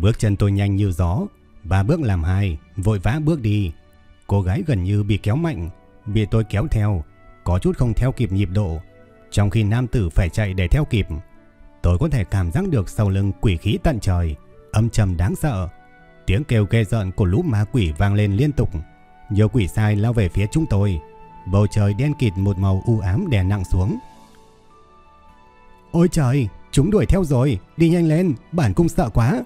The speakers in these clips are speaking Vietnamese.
Bước chân tôi nhanh như gió, ba bước làm hai, vội vã bước đi. Cô gái gần như bị kéo mạnh, bị tôi kéo theo, có chút không theo kịp nhịp độ, trong khi nam tử phải chạy để theo kịp. Tôi có thể cảm giác được sau lưng quỷ khí tận trời, âm trầm đáng sợ. Tiếng kêu ghê rợn của lũ ma quỷ vang lên liên tục. Nhiều quỷ sai lao về phía chúng tôi. Bầu trời đen kịt một màu u ám đè nặng xuống. Ôi trời, chúng đuổi theo rồi, đi nhanh lên, bản cung sợ quá.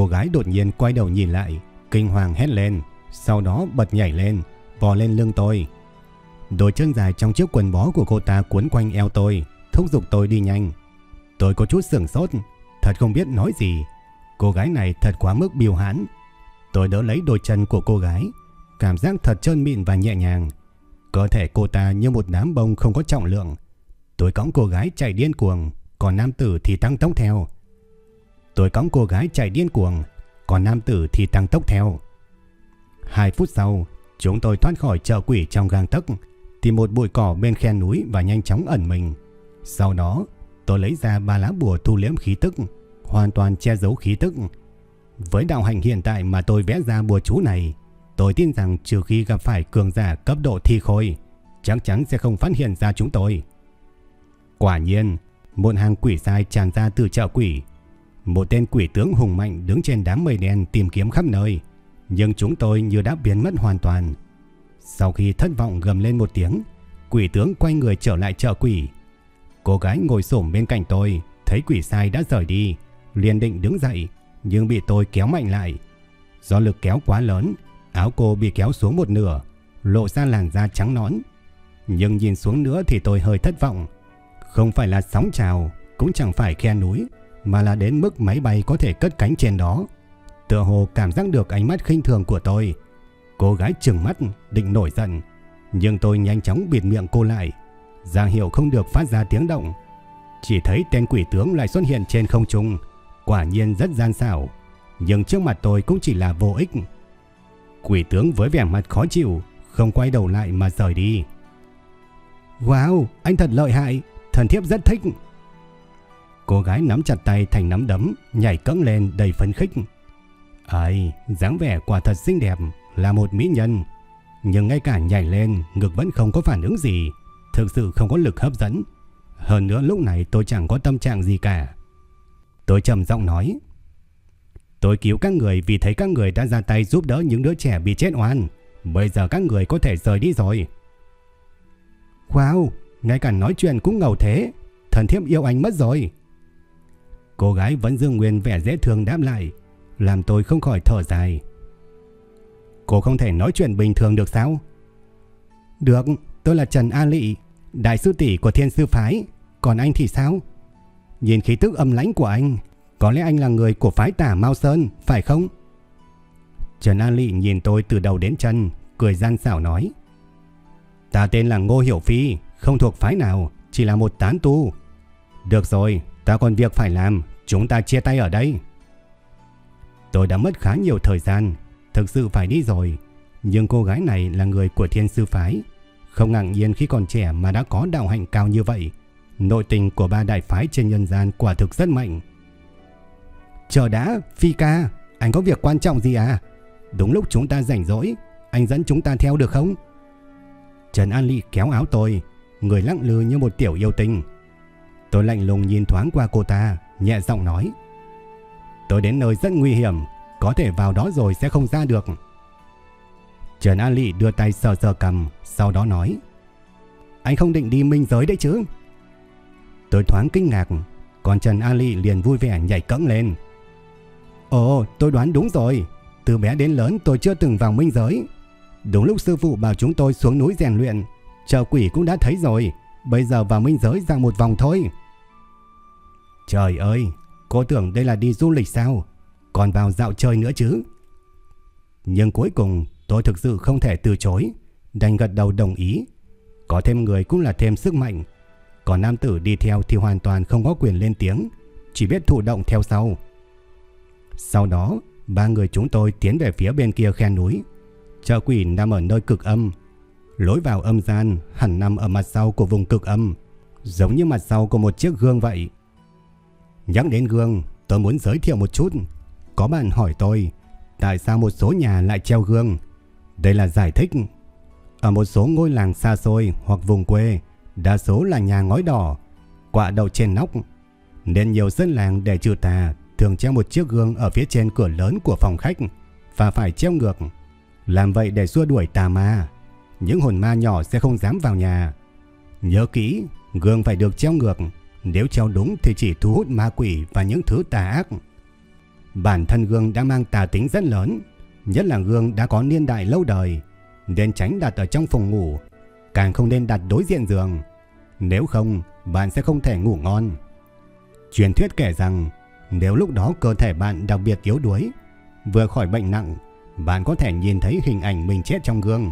Cô gái đột nhiên quay đầu nhìn lại, kinh hoàng hét lên, sau đó bật nhảy lên, bò lên lưng tôi. Đôi chân dài trong chiếc quần bó của cô ta cuốn quanh eo tôi, thúc giục tôi đi nhanh. Tôi có chút sửng sốt, thật không biết nói gì. Cô gái này thật quá mức biêu hãn. Tôi đỡ lấy đôi chân của cô gái, cảm giác thật trơn mịn và nhẹ nhàng. Cơ thể cô ta như một đám bông không có trọng lượng. Tôi cõng cô gái chạy điên cuồng, còn nam tử thì tăng tốc theo. Tôi cõng cô gái chạy điên cuồng, còn nam tử thì tăng tốc theo. Hai phút sau, chúng tôi thoát khỏi chợ quỷ trong gang tấc, tìm một bụi cỏ bên khe núi và nhanh chóng ẩn mình. Sau đó, tôi lấy ra ba lá bùa thu liễm khí tức, hoàn toàn che giấu khí tức. Với đạo hành hiện tại mà tôi vẽ ra bùa chú này, tôi tin rằng trừ khi gặp phải cường giả cấp độ thi khôi, chắc chắn sẽ không phát hiện ra chúng tôi. Quả nhiên, một hàng quỷ sai tràn ra từ chợ quỷ, một tên quỷ tướng hùng mạnh đứng trên đám mây đen tìm kiếm khắp nơi, nhưng chúng tôi như đã biến mất hoàn toàn. Sau khi thất vọng gầm lên một tiếng, quỷ tướng quay người trở lại chợ quỷ. Cô gái ngồi xổm bên cạnh tôi, thấy quỷ sai đã rời đi, liền định đứng dậy, nhưng bị tôi kéo mạnh lại. Do lực kéo quá lớn, áo cô bị kéo xuống một nửa, lộ ra làn da trắng nõn. Nhưng nhìn xuống nữa thì tôi hơi thất vọng. Không phải là sóng trào, cũng chẳng phải khe núi, mà là đến mức máy bay có thể cất cánh trên đó. Tựa hồ cảm giác được ánh mắt khinh thường của tôi. Cô gái trừng mắt, định nổi giận, nhưng tôi nhanh chóng bịt miệng cô lại, ra hiệu không được phát ra tiếng động. Chỉ thấy tên quỷ tướng lại xuất hiện trên không trung, quả nhiên rất gian xảo, nhưng trước mặt tôi cũng chỉ là vô ích. Quỷ tướng với vẻ mặt khó chịu, không quay đầu lại mà rời đi. Wow, anh thật lợi hại, thần thiếp rất thích. Cô gái nắm chặt tay thành nắm đấm, nhảy cẫng lên đầy phấn khích. Ai, dáng vẻ quả thật xinh đẹp, là một mỹ nhân. Nhưng ngay cả nhảy lên, ngực vẫn không có phản ứng gì. Thực sự không có lực hấp dẫn. Hơn nữa lúc này tôi chẳng có tâm trạng gì cả. Tôi trầm giọng nói. Tôi cứu các người vì thấy các người đã ra tay giúp đỡ những đứa trẻ bị chết oan. Bây giờ các người có thể rời đi rồi. Wow, ngay cả nói chuyện cũng ngầu thế. Thần thiếp yêu anh mất rồi. Cô gái vẫn dương nguyên vẻ dễ thương đáp lại, làm tôi không khỏi thở dài. Cô không thể nói chuyện bình thường được sao? Được, tôi là Trần A Lị, đại sư tỷ của Thiên Sư Phái, còn anh thì sao? Nhìn khí tức âm lãnh của anh, có lẽ anh là người của phái tả Mao Sơn, phải không? Trần A Lị nhìn tôi từ đầu đến chân, cười gian xảo nói. Ta tên là Ngô Hiểu Phi, không thuộc phái nào, chỉ là một tán tu. Được rồi, ta còn việc phải làm, Chúng ta chia tay ở đây. Tôi đã mất khá nhiều thời gian, thực sự phải đi rồi. Nhưng cô gái này là người của thiên sư phái. Không ngạc nhiên khi còn trẻ mà đã có đạo hạnh cao như vậy. Nội tình của ba đại phái trên nhân gian quả thực rất mạnh. Chờ đã, Phi ca, anh có việc quan trọng gì à? Đúng lúc chúng ta rảnh rỗi, anh dẫn chúng ta theo được không? Trần An Ly kéo áo tôi, người lặng lư như một tiểu yêu tinh. Tôi lạnh lùng nhìn thoáng qua cô ta, nhẹ giọng nói. Tôi đến nơi rất nguy hiểm, có thể vào đó rồi sẽ không ra được. Trần An Lị đưa tay sờ sờ cầm, sau đó nói. Anh không định đi minh giới đấy chứ? Tôi thoáng kinh ngạc, còn Trần An Lị liền vui vẻ nhảy cẫng lên. Ồ, tôi đoán đúng rồi. Từ bé đến lớn tôi chưa từng vào minh giới. Đúng lúc sư phụ bảo chúng tôi xuống núi rèn luyện, chờ quỷ cũng đã thấy rồi. Bây giờ vào minh giới ra một vòng thôi. Trời ơi, cô tưởng đây là đi du lịch sao? Còn vào dạo chơi nữa chứ? Nhưng cuối cùng tôi thực sự không thể từ chối, đành gật đầu đồng ý. Có thêm người cũng là thêm sức mạnh. Còn nam tử đi theo thì hoàn toàn không có quyền lên tiếng, chỉ biết thụ động theo sau. Sau đó, ba người chúng tôi tiến về phía bên kia khe núi. Chợ quỷ nằm ở nơi cực âm. Lối vào âm gian hẳn nằm ở mặt sau của vùng cực âm, giống như mặt sau của một chiếc gương vậy. Nhắc đến gương, tôi muốn giới thiệu một chút. Có bạn hỏi tôi, tại sao một số nhà lại treo gương? Đây là giải thích. Ở một số ngôi làng xa xôi hoặc vùng quê, đa số là nhà ngói đỏ, quạ đầu trên nóc. Nên nhiều dân làng để trừ tà thường treo một chiếc gương ở phía trên cửa lớn của phòng khách và phải treo ngược. Làm vậy để xua đuổi tà ma. Những hồn ma nhỏ sẽ không dám vào nhà. Nhớ kỹ, gương phải được treo ngược. Nếu treo đúng thì chỉ thu hút ma quỷ và những thứ tà ác. Bản thân gương đã mang tà tính rất lớn, nhất là gương đã có niên đại lâu đời, nên tránh đặt ở trong phòng ngủ, càng không nên đặt đối diện giường. Nếu không, bạn sẽ không thể ngủ ngon. Truyền thuyết kể rằng, nếu lúc đó cơ thể bạn đặc biệt yếu đuối, vừa khỏi bệnh nặng, bạn có thể nhìn thấy hình ảnh mình chết trong gương.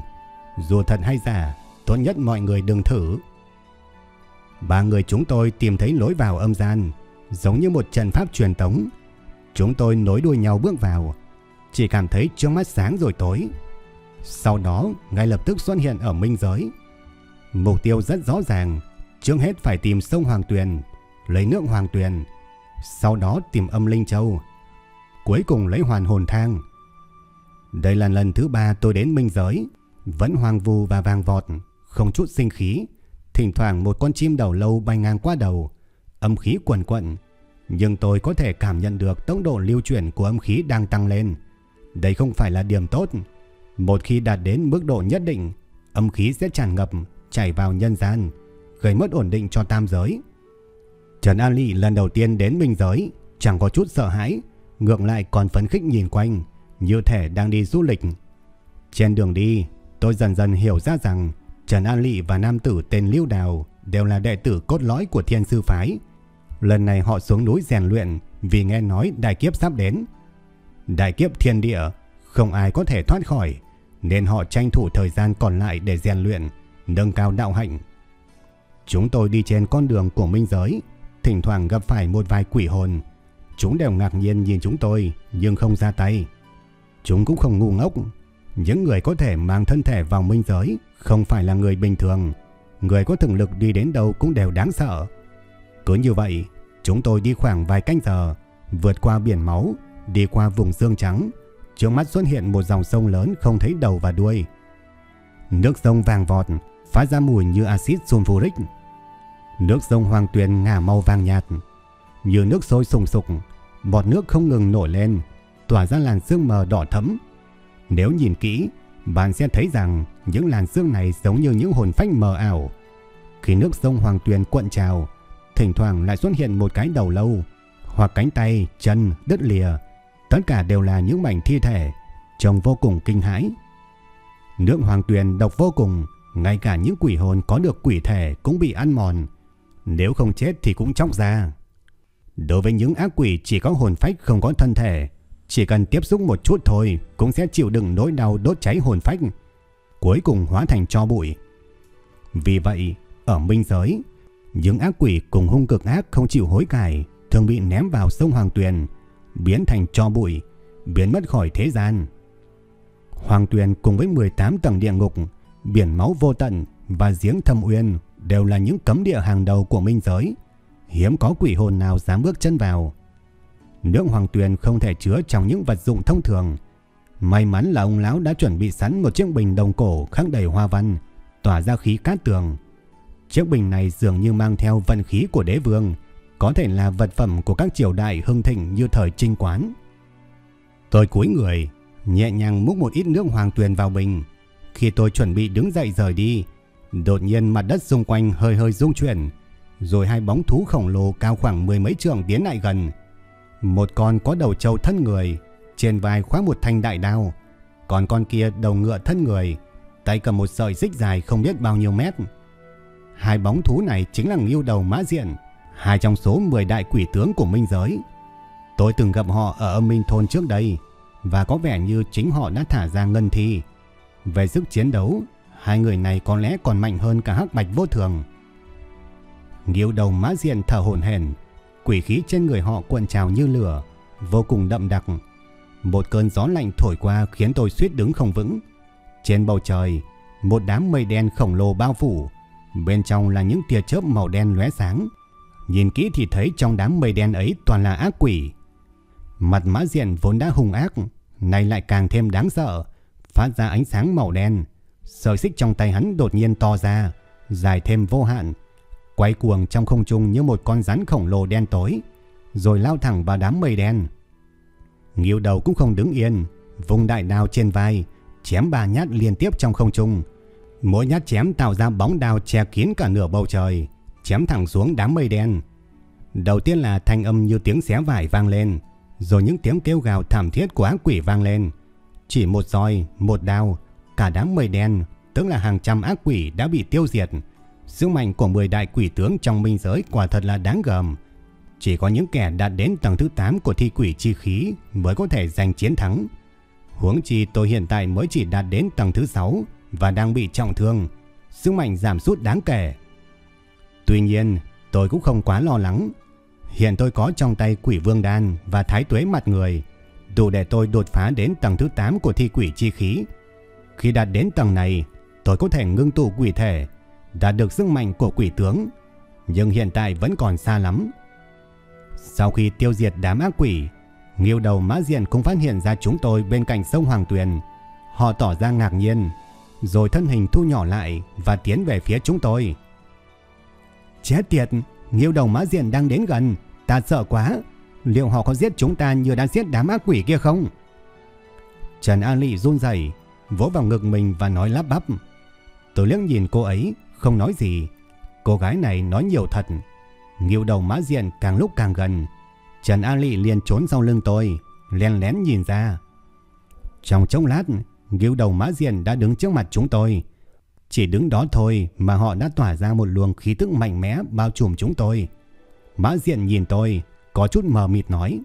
Dù thật hay giả, tốt nhất mọi người đừng thử. Ba người chúng tôi tìm thấy lối vào âm gian, giống như một trận pháp truyền tống. Chúng tôi nối đuôi nhau bước vào, chỉ cảm thấy trước mắt sáng rồi tối. Sau đó, ngay lập tức xuất hiện ở minh giới. Mục tiêu rất rõ ràng, trước hết phải tìm sông Hoàng Tuyền, lấy nước Hoàng Tuyền, sau đó tìm âm Linh Châu, cuối cùng lấy hoàn hồn thang. Đây là lần thứ ba tôi đến minh giới, vẫn hoang vu và vàng vọt, không chút sinh khí. Thỉnh thoảng một con chim đầu lâu bay ngang qua đầu, âm khí quần quận, nhưng tôi có thể cảm nhận được tốc độ lưu chuyển của âm khí đang tăng lên. Đây không phải là điểm tốt. Một khi đạt đến mức độ nhất định, âm khí sẽ tràn ngập, chảy vào nhân gian, gây mất ổn định cho tam giới. Trần An Lị lần đầu tiên đến minh giới, chẳng có chút sợ hãi, ngược lại còn phấn khích nhìn quanh, như thể đang đi du lịch. Trên đường đi, tôi dần dần hiểu ra rằng Trần An Lị và nam tử tên Lưu Đào đều là đệ tử cốt lõi của thiên sư phái. Lần này họ xuống núi rèn luyện vì nghe nói đại kiếp sắp đến. Đại kiếp thiên địa, không ai có thể thoát khỏi, nên họ tranh thủ thời gian còn lại để rèn luyện, nâng cao đạo hạnh. Chúng tôi đi trên con đường của minh giới, thỉnh thoảng gặp phải một vài quỷ hồn. Chúng đều ngạc nhiên nhìn chúng tôi nhưng không ra tay. Chúng cũng không ngu ngốc. Những người có thể mang thân thể vào minh giới không phải là người bình thường. Người có thực lực đi đến đâu cũng đều đáng sợ. Cứ như vậy, chúng tôi đi khoảng vài canh giờ, vượt qua biển máu, đi qua vùng xương trắng. Trước mắt xuất hiện một dòng sông lớn không thấy đầu và đuôi. Nước sông vàng vọt, phát ra mùi như axit sulfuric. Nước sông Hoàng Tuyền ngả màu vàng nhạt, như nước sôi sùng sục, bọt nước không ngừng nổi lên, tỏa ra làn sương mờ đỏ thẫm. Nếu nhìn kỹ, bạn sẽ thấy rằng những làn sương này giống như những hồn phách mờ ảo. Khi nước sông Hoàng Tuyền cuộn trào, thỉnh thoảng lại xuất hiện một cái đầu lâu, hoặc cánh tay, chân, đứt lìa. Tất cả đều là những mảnh thi thể, trông vô cùng kinh hãi. Nước Hoàng Tuyền độc vô cùng, ngay cả những quỷ hồn có được quỷ thể cũng bị ăn mòn. Nếu không chết thì cũng chóc ra. Đối với những ác quỷ chỉ có hồn phách không có thân thể, chỉ cần tiếp xúc một chút thôi cũng sẽ chịu đựng nỗi đau đốt cháy hồn phách, cuối cùng hóa thành cho bụi. Vì vậy, ở minh giới, những ác quỷ cùng hung cực ác không chịu hối cải thường bị ném vào sông Hoàng Tuyền, biến thành cho bụi, biến mất khỏi thế gian. Hoàng Tuyền cùng với 18 tầng địa ngục, biển máu vô tận và giếng thâm uyên đều là những cấm địa hàng đầu của minh giới. Hiếm có quỷ hồn nào dám bước chân vào. Nước hoàng tuyền không thể chứa trong những vật dụng thông thường. May mắn là ông lão đã chuẩn bị sẵn một chiếc bình đồng cổ khắc đầy hoa văn, tỏa ra khí cát tường. Chiếc bình này dường như mang theo vận khí của đế vương, có thể là vật phẩm của các triều đại hưng thịnh như thời trinh quán. Tôi cúi người, nhẹ nhàng múc một ít nước hoàng tuyền vào bình. Khi tôi chuẩn bị đứng dậy rời đi, đột nhiên mặt đất xung quanh hơi hơi rung chuyển, rồi hai bóng thú khổng lồ cao khoảng mười mấy trượng tiến lại gần. Một con có đầu trâu thân người, trên vai khoác một thanh đại đao, còn con kia đầu ngựa thân người, tay cầm một sợi xích dài không biết bao nhiêu mét. Hai bóng thú này chính là Ngưu Đầu Mã Diện, hai trong số 10 đại quỷ tướng của Minh Giới. Tôi từng gặp họ ở âm minh thôn trước đây, và có vẻ như chính họ đã thả ra ngân thi. Về sức chiến đấu, hai người này có lẽ còn mạnh hơn cả hắc bạch vô thường. Nghiêu đầu mã diện thở hổn hển, quỷ khí trên người họ cuộn trào như lửa, vô cùng đậm đặc. Một cơn gió lạnh thổi qua khiến tôi suýt đứng không vững. Trên bầu trời, một đám mây đen khổng lồ bao phủ, bên trong là những tia chớp màu đen lóe sáng. Nhìn kỹ thì thấy trong đám mây đen ấy toàn là ác quỷ. Mặt mã diện vốn đã hung ác, nay lại càng thêm đáng sợ, phát ra ánh sáng màu đen. Sợi xích trong tay hắn đột nhiên to ra, dài thêm vô hạn, quay cuồng trong không trung như một con rắn khổng lồ đen tối, rồi lao thẳng vào đám mây đen. Nghiêu đầu cũng không đứng yên, vùng đại đao trên vai, chém ba nhát liên tiếp trong không trung. Mỗi nhát chém tạo ra bóng đao che kín cả nửa bầu trời, chém thẳng xuống đám mây đen. Đầu tiên là thanh âm như tiếng xé vải vang lên, rồi những tiếng kêu gào thảm thiết của ác quỷ vang lên. Chỉ một roi, một đao, cả đám mây đen, tức là hàng trăm ác quỷ đã bị tiêu diệt. Sức mạnh của 10 đại quỷ tướng trong minh giới quả thật là đáng gờm. Chỉ có những kẻ đạt đến tầng thứ 8 của thi quỷ chi khí mới có thể giành chiến thắng. Huống chi tôi hiện tại mới chỉ đạt đến tầng thứ 6 và đang bị trọng thương. Sức mạnh giảm sút đáng kể. Tuy nhiên, tôi cũng không quá lo lắng Hiện tôi có trong tay quỷ vương đan và thái tuế mặt người, đủ để tôi đột phá đến tầng thứ 8 của thi quỷ chi khí. Khi đạt đến tầng này, tôi có thể ngưng tụ quỷ thể, đã được sức mạnh của quỷ tướng, nhưng hiện tại vẫn còn xa lắm. Sau khi tiêu diệt đám ác quỷ, Nghiêu đầu mã diện cũng phát hiện ra chúng tôi bên cạnh sông Hoàng Tuyền. Họ tỏ ra ngạc nhiên, rồi thân hình thu nhỏ lại và tiến về phía chúng tôi. Chết tiệt, Nghiêu đầu mã diện đang đến gần, ta sợ quá. Liệu họ có giết chúng ta như đã giết đám ác quỷ kia không? Trần An Lị run rẩy, vỗ vào ngực mình và nói lắp bắp. Tôi liếc nhìn cô ấy, không nói gì. Cô gái này nói nhiều thật. Nghiêu đầu mã diện càng lúc càng gần. Trần a Lị liền trốn sau lưng tôi, len lén nhìn ra. Trong chốc lát, Nghiêu đầu mã diện đã đứng trước mặt chúng tôi. Chỉ đứng đó thôi mà họ đã tỏa ra một luồng khí tức mạnh mẽ bao trùm chúng tôi. Mã diện nhìn tôi, có chút mờ mịt nói.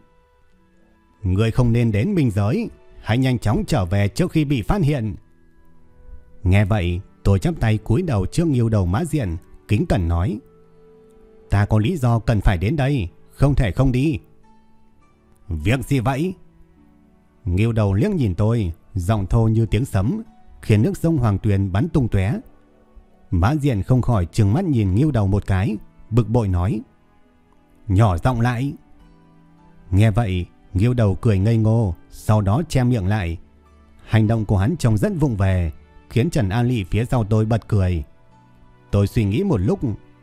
Người không nên đến minh giới, hãy nhanh chóng trở về trước khi bị phát hiện. Nghe vậy, tôi chắp tay cúi đầu trước nghiêu đầu mã diện, kính cẩn nói. Ta có lý do cần phải đến đây, không thể không đi. Việc gì vậy? Nghiêu đầu liếc nhìn tôi, giọng thô như tiếng sấm, khiến nước sông Hoàng Tuyền bắn tung tóe. Mã Diện không khỏi trừng mắt nhìn nghiêu Đầu một cái, bực bội nói: "Nhỏ giọng lại." Nghe vậy, nghiêu Đầu cười ngây ngô, sau đó che miệng lại. Hành động của hắn trông rất vụng về, khiến Trần An Lị phía sau tôi bật cười. Tôi suy nghĩ một lúc,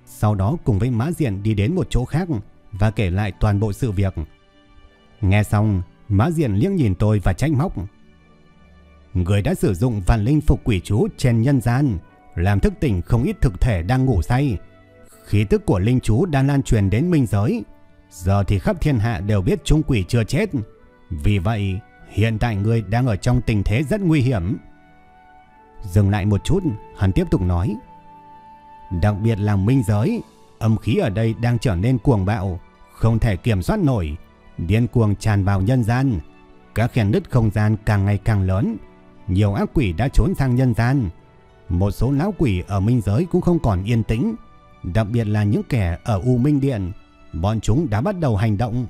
sau đó cùng với Mã Diện đi đến một chỗ khác và kể lại toàn bộ sự việc. Nghe xong, Mã Diện liếc nhìn tôi và trách móc. Người đã sử dụng vạn linh phục quỷ chú trên nhân gian, làm thức tỉnh không ít thực thể đang ngủ say. Khí tức của linh chú đang lan truyền đến minh giới. Giờ thì khắp thiên hạ đều biết trung quỷ chưa chết. Vì vậy, hiện tại người đang ở trong tình thế rất nguy hiểm. Dừng lại một chút, hắn tiếp tục nói. Đặc biệt là minh giới, âm khí ở đây đang trở nên cuồng bạo, không thể kiểm soát nổi, điên cuồng tràn vào nhân gian. Các khe nứt không gian càng ngày càng lớn, nhiều ác quỷ đã trốn sang nhân gian. Một số lão quỷ ở minh giới cũng không còn yên tĩnh, đặc biệt là những kẻ ở U Minh Điện. Bọn chúng đã bắt đầu hành động.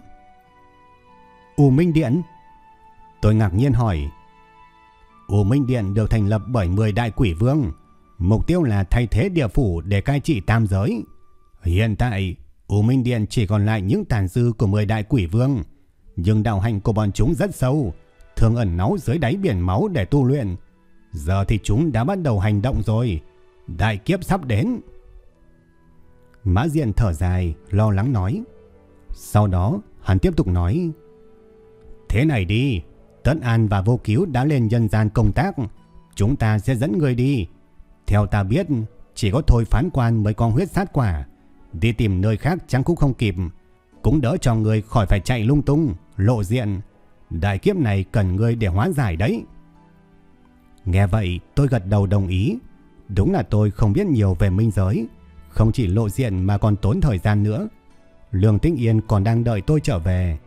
U Minh Điện? Tôi ngạc nhiên hỏi. U Minh Điện được thành lập bởi 10 đại quỷ vương. Mục tiêu là thay thế địa phủ để cai trị tam giới. Hiện tại, U Minh Điện chỉ còn lại những tàn dư của 10 đại quỷ vương. Nhưng đạo hành của bọn chúng rất sâu, thường ẩn náu dưới đáy biển máu để tu luyện. Giờ thì chúng đã bắt đầu hành động rồi. Đại kiếp sắp đến. Mã Diện thở dài, lo lắng nói. Sau đó, hắn tiếp tục nói. Thế này đi, Tấn An và Vô Cứu đã lên nhân gian công tác. Chúng ta sẽ dẫn người đi. Theo ta biết, chỉ có thôi phán quan mới có huyết sát quả. Đi tìm nơi khác chẳng cũng không kịp. Cũng đỡ cho người khỏi phải chạy lung tung, lộ diện. Đại kiếp này cần người để hóa giải đấy. Nghe vậy tôi gật đầu đồng ý. Đúng là tôi không biết nhiều về minh giới. Không chỉ lộ diện mà còn tốn thời gian nữa. Lương Tĩnh Yên còn đang đợi tôi trở về.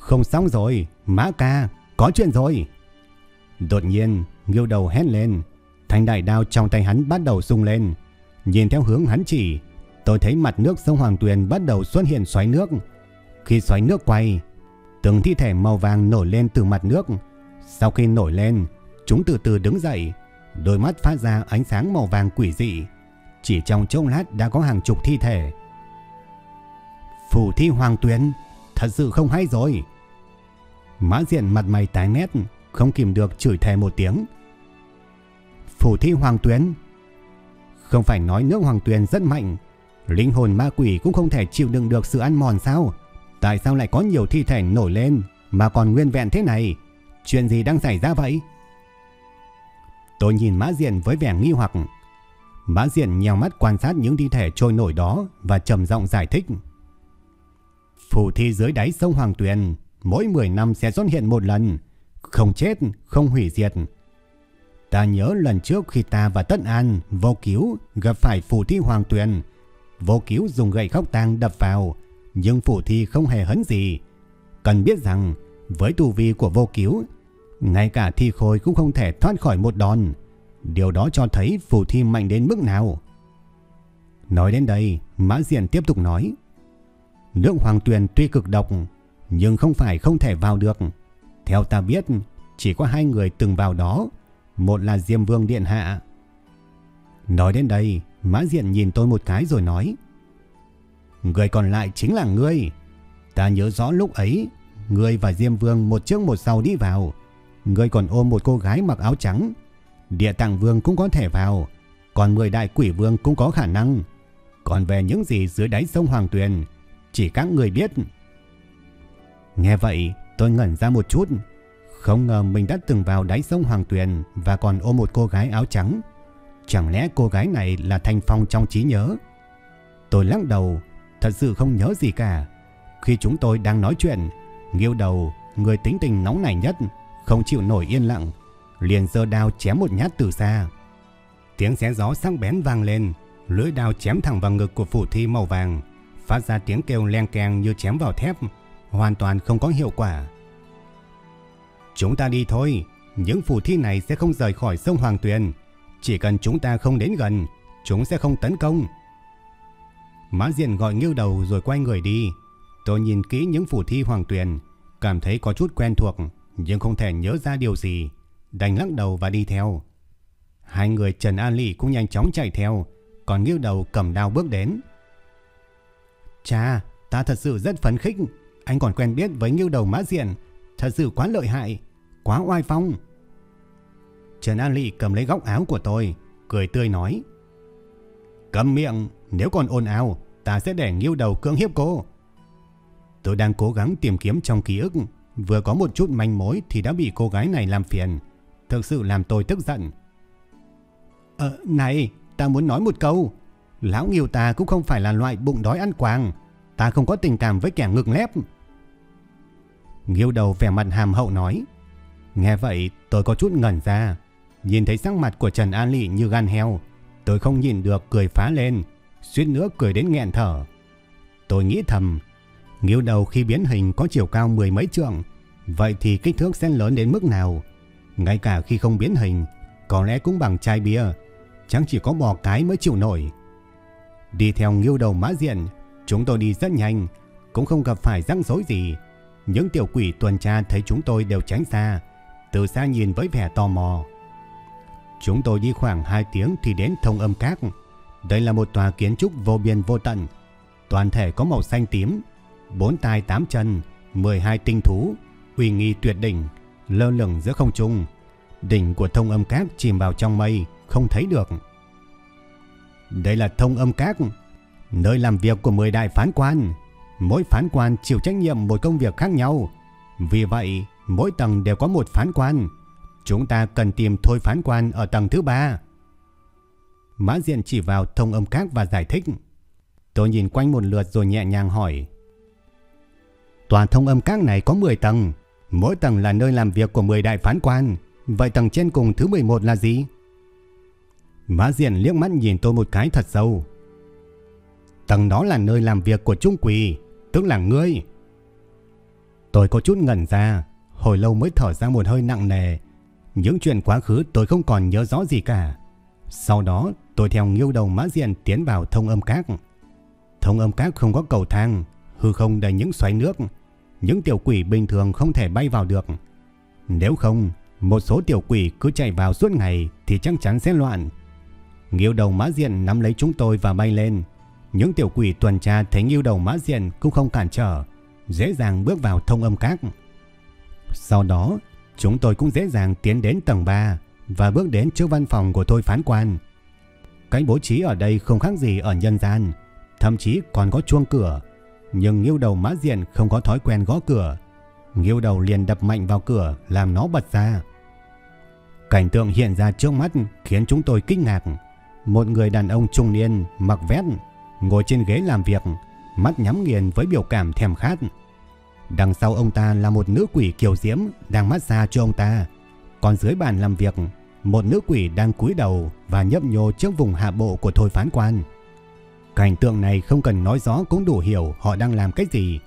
Không xong rồi, Mã ca, có chuyện rồi. Đột nhiên, nghiêu đầu hét lên. Thanh đại đao trong tay hắn bắt đầu rung lên. Nhìn theo hướng hắn chỉ, tôi thấy mặt nước sông Hoàng Tuyền bắt đầu xuất hiện xoáy nước. Khi xoáy nước quay, từng thi thể màu vàng nổi lên từ mặt nước. Sau khi nổi lên, chúng từ từ đứng dậy, đôi mắt phát ra ánh sáng màu vàng quỷ dị. Chỉ trong chốc lát đã có hàng chục thi thể. Phủ thi Hoàng Tuyền, thật sự không hay rồi. Mã diện mặt mày tái mét, không kìm được chửi thề một tiếng. Phủ thi Hoàng tuyến Không phải nói nước Hoàng tuyến rất mạnh, linh hồn ma quỷ cũng không thể chịu đựng được sự ăn mòn sao? Tại sao lại có nhiều thi thể nổi lên mà còn nguyên vẹn thế này? Chuyện gì đang xảy ra vậy? Tôi nhìn Mã Diện với vẻ nghi hoặc. Mã Diện nhèo mắt quan sát những thi thể trôi nổi đó và trầm giọng giải thích. Phù thi dưới đáy sông Hoàng Tuyền mỗi 10 năm sẽ xuất hiện một lần, không chết, không hủy diệt. Ta nhớ lần trước khi ta và Tất An, vô cứu, gặp phải phù thi Hoàng Tuyền. Vô cứu dùng gậy khóc tang đập vào, nhưng phù thi không hề hấn gì. Cần biết rằng, với tu vi của vô cứu, ngay cả thi khôi cũng không thể thoát khỏi một đòn. Điều đó cho thấy phù thi mạnh đến mức nào. Nói đến đây, Mã Diện tiếp tục nói. Nước Hoàng Tuyền tuy cực độc, nhưng không phải không thể vào được. Theo ta biết, chỉ có hai người từng vào đó, một là Diêm Vương Điện Hạ. Nói đến đây, Mã Diện nhìn tôi một cái rồi nói. Người còn lại chính là ngươi. Ta nhớ rõ lúc ấy, ngươi và Diêm Vương một trước một sau đi vào. Ngươi còn ôm một cô gái mặc áo trắng. Địa tạng Vương cũng có thể vào, còn mười đại quỷ vương cũng có khả năng. Còn về những gì dưới đáy sông Hoàng Tuyền, chỉ các người biết. Nghe vậy, tôi ngẩn ra một chút. Không ngờ mình đã từng vào đáy sông Hoàng Tuyền và còn ôm một cô gái áo trắng. Chẳng lẽ cô gái này là Thanh Phong trong trí nhớ? Tôi lắc đầu, thật sự không nhớ gì cả. Khi chúng tôi đang nói chuyện, nghiêu đầu, người tính tình nóng nảy nhất, không chịu nổi yên lặng, liền giơ đao chém một nhát từ xa. Tiếng xé gió sắc bén vang lên, lưỡi đao chém thẳng vào ngực của phủ thi màu vàng, phát ra tiếng kêu len keng như chém vào thép, hoàn toàn không có hiệu quả. Chúng ta đi thôi, những phù thi này sẽ không rời khỏi sông Hoàng Tuyền. Chỉ cần chúng ta không đến gần, chúng sẽ không tấn công. Mã Diện gọi nghiêu đầu rồi quay người đi. Tôi nhìn kỹ những phù thi Hoàng Tuyền, cảm thấy có chút quen thuộc, nhưng không thể nhớ ra điều gì. Đành lắc đầu và đi theo. Hai người Trần An Lị cũng nhanh chóng chạy theo, còn nghiêu đầu cầm đao bước đến. Cha, ta thật sự rất phấn khích. Anh còn quen biết với nghiêu đầu mã diện. Thật sự quá lợi hại. Quá oai phong. Trần An Lị cầm lấy góc áo của tôi. Cười tươi nói. Cầm miệng. Nếu còn ồn ào. Ta sẽ để nghiêu đầu cưỡng hiếp cô. Tôi đang cố gắng tìm kiếm trong ký ức. Vừa có một chút manh mối thì đã bị cô gái này làm phiền. Thực sự làm tôi tức giận. Ờ, này, ta muốn nói một câu. Lão Nghiêu ta cũng không phải là loại bụng đói ăn quàng. Ta không có tình cảm với kẻ ngực lép. Nghiêu đầu vẻ mặt hàm hậu nói. Nghe vậy, tôi có chút ngẩn ra. Nhìn thấy sắc mặt của Trần An Lị như gan heo. Tôi không nhìn được cười phá lên. Suýt nữa cười đến nghẹn thở. Tôi nghĩ thầm. Nghiêu đầu khi biến hình có chiều cao mười mấy trượng. Vậy thì kích thước sẽ lớn đến mức nào? Ngay cả khi không biến hình. Có lẽ cũng bằng chai bia. Chẳng chỉ có bò cái mới chịu nổi. Đi theo nghiêu đầu mã diện, chúng tôi đi rất nhanh, cũng không gặp phải rắc rối gì. Những tiểu quỷ tuần tra thấy chúng tôi đều tránh xa, từ xa nhìn với vẻ tò mò. Chúng tôi đi khoảng 2 tiếng thì đến thông âm các. Đây là một tòa kiến trúc vô biên vô tận. Toàn thể có màu xanh tím, bốn tai tám chân, 12 tinh thú, uy nghi tuyệt đỉnh, lơ lửng giữa không trung. Đỉnh của thông âm các chìm vào trong mây, không thấy được. Đây là thông âm các, nơi làm việc của 10 đại phán quan. Mỗi phán quan chịu trách nhiệm một công việc khác nhau. Vì vậy, mỗi tầng đều có một phán quan. Chúng ta cần tìm thôi phán quan ở tầng thứ ba. Mã Diện chỉ vào thông âm các và giải thích. Tôi nhìn quanh một lượt rồi nhẹ nhàng hỏi. Tòa thông âm các này có 10 tầng, mỗi tầng là nơi làm việc của 10 đại phán quan. Vậy tầng trên cùng thứ 11 là gì? Mã Diện liếc mắt nhìn tôi một cái thật sâu. Tầng đó là nơi làm việc của Trung Quỳ, tức là ngươi. Tôi có chút ngẩn ra, hồi lâu mới thở ra một hơi nặng nề. Những chuyện quá khứ tôi không còn nhớ rõ gì cả. Sau đó tôi theo nghiêu đầu mã diện tiến vào thông âm các. Thông âm các không có cầu thang, hư không đầy những xoáy nước. Những tiểu quỷ bình thường không thể bay vào được. Nếu không, một số tiểu quỷ cứ chạy vào suốt ngày thì chắc chắn sẽ loạn. Nghiêu đầu mã diện nắm lấy chúng tôi và bay lên. Những tiểu quỷ tuần tra thấy nghiêu đầu mã diện cũng không cản trở, dễ dàng bước vào thông âm các. Sau đó, chúng tôi cũng dễ dàng tiến đến tầng 3 và bước đến trước văn phòng của thôi phán quan. Cái bố trí ở đây không khác gì ở nhân gian, thậm chí còn có chuông cửa. Nhưng nghiêu đầu mã diện không có thói quen gõ cửa. Nghiêu đầu liền đập mạnh vào cửa làm nó bật ra. Cảnh tượng hiện ra trước mắt khiến chúng tôi kinh ngạc. Một người đàn ông trung niên mặc vest ngồi trên ghế làm việc, mắt nhắm nghiền với biểu cảm thèm khát. Đằng sau ông ta là một nữ quỷ kiều diễm đang massage cho ông ta. Còn dưới bàn làm việc, một nữ quỷ đang cúi đầu và nhấp nhô trước vùng hạ bộ của thôi phán quan. Cảnh tượng này không cần nói rõ cũng đủ hiểu họ đang làm cái gì.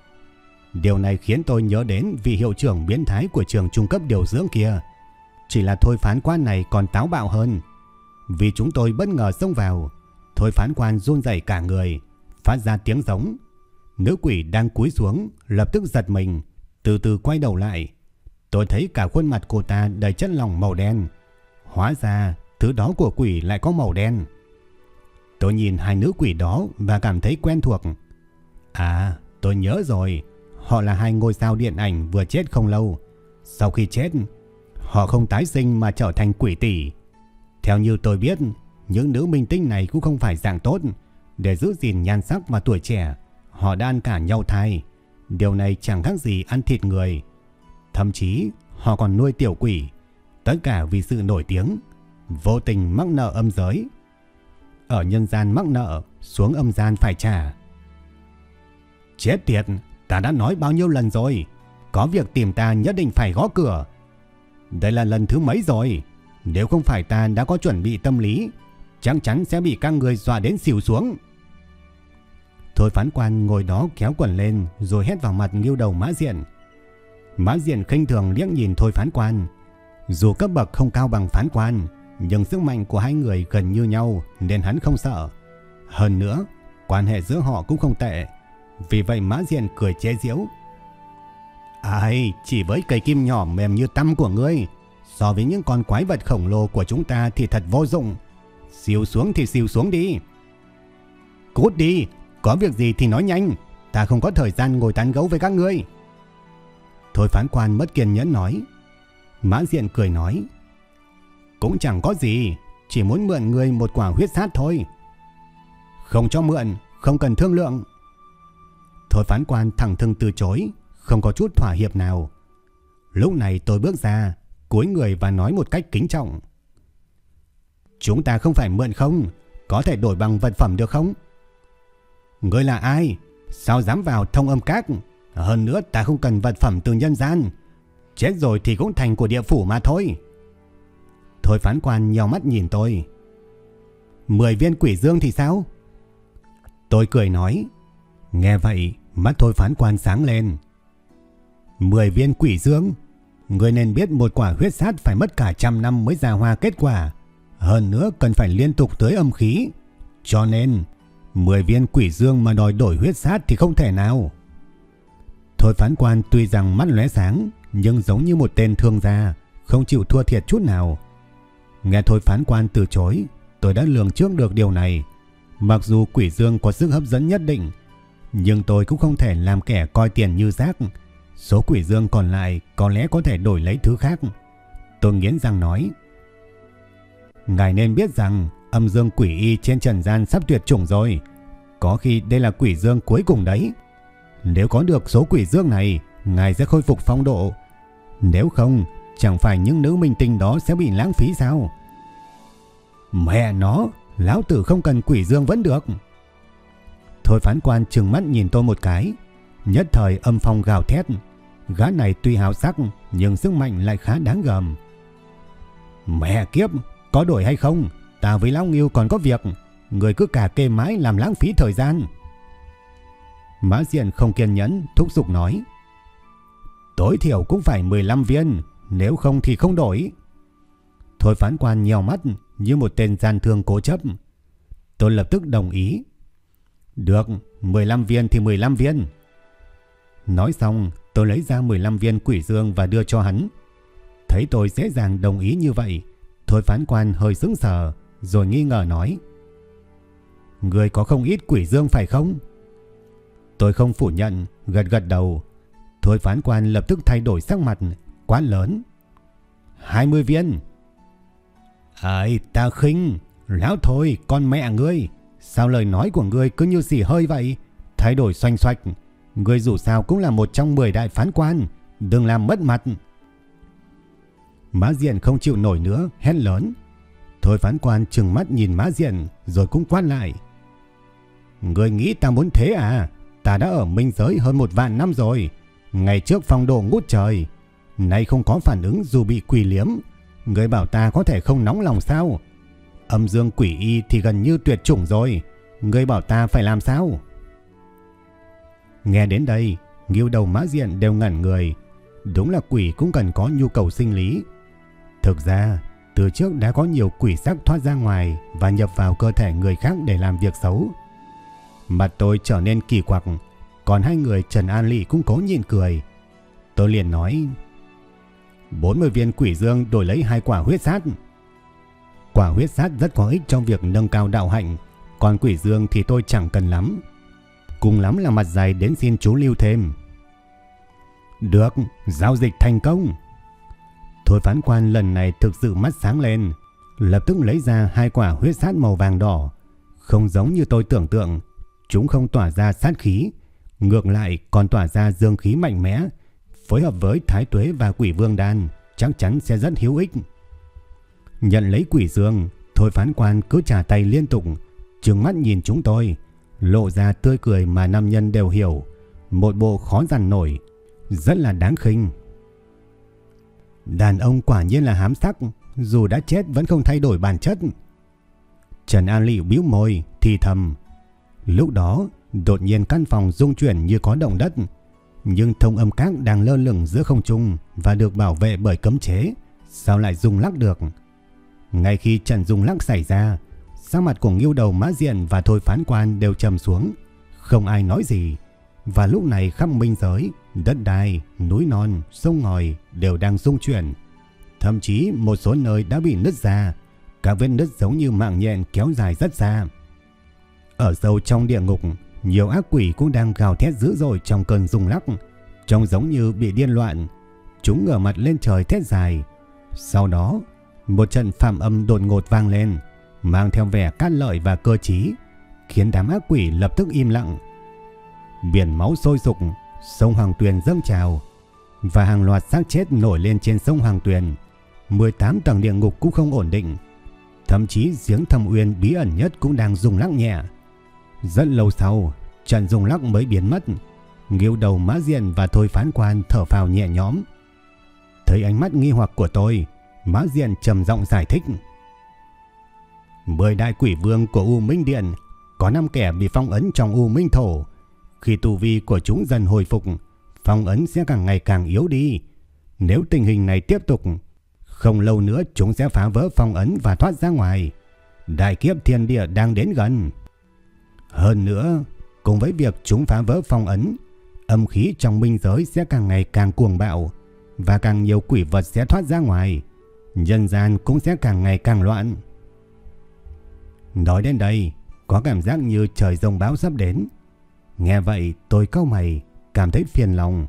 Điều này khiến tôi nhớ đến vị hiệu trưởng biến thái của trường trung cấp điều dưỡng kia. Chỉ là thôi phán quan này còn táo bạo hơn. Vì chúng tôi bất ngờ xông vào, thôi phán quan run rẩy cả người, phát ra tiếng giống. Nữ quỷ đang cúi xuống, lập tức giật mình, từ từ quay đầu lại. Tôi thấy cả khuôn mặt cô ta đầy chất lỏng màu đen. Hóa ra, thứ đó của quỷ lại có màu đen. Tôi nhìn hai nữ quỷ đó và cảm thấy quen thuộc. À, tôi nhớ rồi. Họ là hai ngôi sao điện ảnh vừa chết không lâu. Sau khi chết, họ không tái sinh mà trở thành quỷ tỷ. Theo như tôi biết, những nữ minh tinh này cũng không phải dạng tốt. Để giữ gìn nhan sắc và tuổi trẻ, họ đã ăn cả nhau thai. Điều này chẳng khác gì ăn thịt người. Thậm chí, họ còn nuôi tiểu quỷ. Tất cả vì sự nổi tiếng, vô tình mắc nợ âm giới. Ở nhân gian mắc nợ, xuống âm gian phải trả. Chết tiệt, ta đã nói bao nhiêu lần rồi. Có việc tìm ta nhất định phải gõ cửa. Đây là lần thứ mấy rồi. Nếu không phải ta đã có chuẩn bị tâm lý, chắc chắn sẽ bị các người dọa đến xỉu xuống. Thôi phán quan ngồi đó kéo quần lên rồi hét vào mặt nghiêu đầu mã diện. Mã diện khinh thường liếc nhìn thôi phán quan. Dù cấp bậc không cao bằng phán quan, nhưng sức mạnh của hai người gần như nhau nên hắn không sợ. Hơn nữa, quan hệ giữa họ cũng không tệ. Vì vậy Mã Diện cười chế giễu. Ai, chỉ với cây kim nhỏ mềm như tăm của ngươi, so với những con quái vật khổng lồ của chúng ta thì thật vô dụng. Siêu xuống thì siêu xuống đi. Cút đi, có việc gì thì nói nhanh, ta không có thời gian ngồi tán gấu với các ngươi. Thôi phán quan mất kiên nhẫn nói. Mã Diện cười nói. Cũng chẳng có gì, chỉ muốn mượn người một quả huyết sát thôi. Không cho mượn, không cần thương lượng. Thôi phán quan thẳng thừng từ chối, không có chút thỏa hiệp nào. Lúc này tôi bước ra, cúi người và nói một cách kính trọng. Chúng ta không phải mượn không, có thể đổi bằng vật phẩm được không? Ngươi là ai? Sao dám vào thông âm các? Hơn nữa ta không cần vật phẩm từ nhân gian. Chết rồi thì cũng thành của địa phủ mà thôi. Thôi phán quan nhau mắt nhìn tôi. Mười viên quỷ dương thì sao? Tôi cười nói. Nghe vậy, mắt thôi phán quan sáng lên. Mười viên quỷ dương? Người nên biết một quả huyết sát phải mất cả trăm năm mới ra hoa kết quả. Hơn nữa cần phải liên tục tới âm khí. Cho nên, 10 viên quỷ dương mà đòi đổi huyết sát thì không thể nào. Thôi phán quan tuy rằng mắt lóe sáng, nhưng giống như một tên thương gia, không chịu thua thiệt chút nào. Nghe thôi phán quan từ chối, tôi đã lường trước được điều này. Mặc dù quỷ dương có sức hấp dẫn nhất định, nhưng tôi cũng không thể làm kẻ coi tiền như rác. Số quỷ dương còn lại có lẽ có thể đổi lấy thứ khác. Tôi nghiến răng nói. Ngài nên biết rằng âm dương quỷ y trên trần gian sắp tuyệt chủng rồi. Có khi đây là quỷ dương cuối cùng đấy. Nếu có được số quỷ dương này, ngài sẽ khôi phục phong độ. Nếu không, chẳng phải những nữ minh tinh đó sẽ bị lãng phí sao? Mẹ nó, lão tử không cần quỷ dương vẫn được. Thôi phán quan trừng mắt nhìn tôi một cái. Nhất thời âm phong gào thét. Gã này tuy hào sắc nhưng sức mạnh lại khá đáng gầm. Mẹ kiếp, có đổi hay không? Ta với Lão Nghiêu còn có việc. Người cứ cả kê mãi làm lãng phí thời gian. Mã Diện không kiên nhẫn, thúc giục nói. Tối thiểu cũng phải 15 viên, nếu không thì không đổi. Thôi phán quan nhèo mắt như một tên gian thương cố chấp. Tôi lập tức đồng ý. Được, 15 viên thì 15 viên. Nói xong, tôi lấy ra 15 viên quỷ dương và đưa cho hắn. Thấy tôi dễ dàng đồng ý như vậy, thôi phán quan hơi sững sờ, rồi nghi ngờ nói. Người có không ít quỷ dương phải không? Tôi không phủ nhận, gật gật đầu. Thôi phán quan lập tức thay đổi sắc mặt, quá lớn. 20 viên. Ai ta khinh, lão thôi, con mẹ ngươi. Sao lời nói của ngươi cứ như xỉ hơi vậy? Thay đổi xoanh xoạch người dù sao cũng là một trong 10 đại phán quan. Đừng làm mất mặt. Mã Diện không chịu nổi nữa, hét lớn. Thôi phán quan trừng mắt nhìn Mã Diện rồi cũng quát lại. người nghĩ ta muốn thế à? Ta đã ở minh giới hơn một vạn năm rồi. Ngày trước phong độ ngút trời. Nay không có phản ứng dù bị quỷ liếm. người bảo ta có thể không nóng lòng sao? Âm dương quỷ y thì gần như tuyệt chủng rồi. người bảo ta phải làm sao? Nghe đến đây, nghiêu đầu mã diện đều ngẩn người. Đúng là quỷ cũng cần có nhu cầu sinh lý. Thực ra, từ trước đã có nhiều quỷ sắc thoát ra ngoài và nhập vào cơ thể người khác để làm việc xấu. Mặt tôi trở nên kỳ quặc, còn hai người Trần An Lị cũng cố nhìn cười. Tôi liền nói, 40 viên quỷ dương đổi lấy hai quả huyết sát. Quả huyết sát rất có ích trong việc nâng cao đạo hạnh, còn quỷ dương thì tôi chẳng cần lắm. Cùng lắm là mặt dày đến xin chú lưu thêm. Được, giao dịch thành công. Thôi phán quan lần này thực sự mắt sáng lên, lập tức lấy ra hai quả huyết sát màu vàng đỏ. Không giống như tôi tưởng tượng, chúng không tỏa ra sát khí, ngược lại còn tỏa ra dương khí mạnh mẽ, phối hợp với thái tuế và quỷ vương đan, chắc chắn sẽ rất hữu ích. Nhận lấy quỷ dương, thôi phán quan cứ trả tay liên tục, trừng mắt nhìn chúng tôi, lộ ra tươi cười mà nam nhân đều hiểu, một bộ khó dằn nổi, rất là đáng khinh. Đàn ông quả nhiên là hám sắc, dù đã chết vẫn không thay đổi bản chất. Trần An Lị biếu môi, thì thầm. Lúc đó, đột nhiên căn phòng rung chuyển như có động đất, nhưng thông âm các đang lơ lửng giữa không trung và được bảo vệ bởi cấm chế, sao lại rung lắc được? Ngay khi trận rung lắc xảy ra, sắc mặt của Ngưu Đầu Mã Diện và Thôi Phán Quan đều trầm xuống, không ai nói gì. Và lúc này khắp minh giới, đất đai, núi non, sông ngòi đều đang rung chuyển. Thậm chí một số nơi đã bị nứt ra, các vết nứt giống như mạng nhện kéo dài rất xa. Ở sâu trong địa ngục, nhiều ác quỷ cũng đang gào thét dữ dội trong cơn rung lắc, trông giống như bị điên loạn. Chúng ngửa mặt lên trời thét dài. Sau đó, một trận phạm âm đột ngột vang lên, mang theo vẻ cát lợi và cơ trí, khiến đám ác quỷ lập tức im lặng. Biển máu sôi sục, sông Hoàng Tuyền dâng trào, và hàng loạt xác chết nổi lên trên sông Hoàng Tuyền. 18 tầng địa ngục cũng không ổn định. Thậm chí giếng thâm uyên bí ẩn nhất cũng đang rung lắc nhẹ. Rất lâu sau, trận rung lắc mới biến mất. Nghiêu đầu mã diện và thôi phán quan thở phào nhẹ nhõm. Thấy ánh mắt nghi hoặc của tôi, mã diện trầm giọng giải thích. Mười đại quỷ vương của U Minh Điện có 5 kẻ bị phong ấn trong U Minh Thổ. Khi tu vi của chúng dần hồi phục, phong ấn sẽ càng ngày càng yếu đi. Nếu tình hình này tiếp tục, không lâu nữa chúng sẽ phá vỡ phong ấn và thoát ra ngoài. Đại kiếp thiên địa đang đến gần. Hơn nữa, cùng với việc chúng phá vỡ phong ấn, âm khí trong minh giới sẽ càng ngày càng cuồng bạo và càng nhiều quỷ vật sẽ thoát ra ngoài. Nhân gian cũng sẽ càng ngày càng loạn. Nói đến đây, có cảm giác như trời rông báo sắp đến. Nghe vậy tôi cau mày, cảm thấy phiền lòng.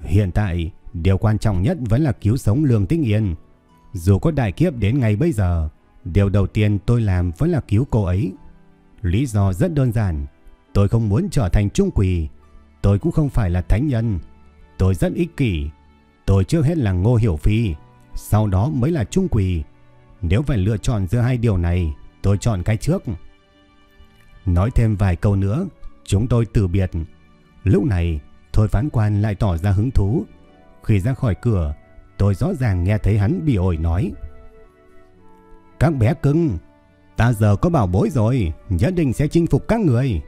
Hiện tại, điều quan trọng nhất vẫn là cứu sống Lương Tĩnh Yên. Dù có đại kiếp đến ngày bây giờ, điều đầu tiên tôi làm vẫn là cứu cô ấy. Lý do rất đơn giản, tôi không muốn trở thành trung quỷ, tôi cũng không phải là thánh nhân. Tôi rất ích kỷ, tôi trước hết là Ngô Hiểu Phi, sau đó mới là trung quỷ. Nếu phải lựa chọn giữa hai điều này, tôi chọn cái trước. Nói thêm vài câu nữa, chúng tôi từ biệt. Lúc này, Thôi phán quan lại tỏ ra hứng thú. Khi ra khỏi cửa, tôi rõ ràng nghe thấy hắn bị ổi nói. Các bé cưng, ta giờ có bảo bối rồi, nhất định sẽ chinh phục các người.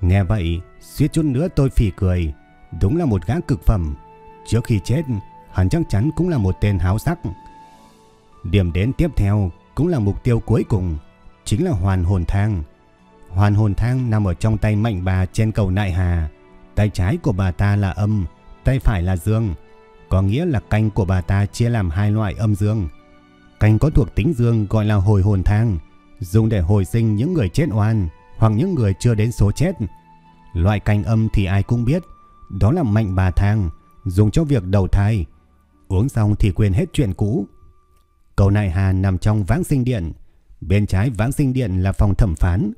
Nghe vậy, suýt chút nữa tôi phỉ cười. Đúng là một gã cực phẩm. Trước khi chết, hắn chắc chắn cũng là một tên háo sắc. Điểm đến tiếp theo cũng là mục tiêu cuối cùng, chính là hoàn hồn thang. Hoàn hồn thang nằm ở trong tay mạnh bà trên cầu Nại Hà. Tay trái của bà ta là âm, tay phải là dương. Có nghĩa là canh của bà ta chia làm hai loại âm dương. Canh có thuộc tính dương gọi là hồi hồn thang, dùng để hồi sinh những người chết oan hoặc những người chưa đến số chết. Loại canh âm thì ai cũng biết, đó là mạnh bà thang, dùng cho việc đầu thai. Uống xong thì quên hết chuyện cũ. Cầu Nại Hà nằm trong vãng sinh điện. Bên trái vãng sinh điện là phòng thẩm phán,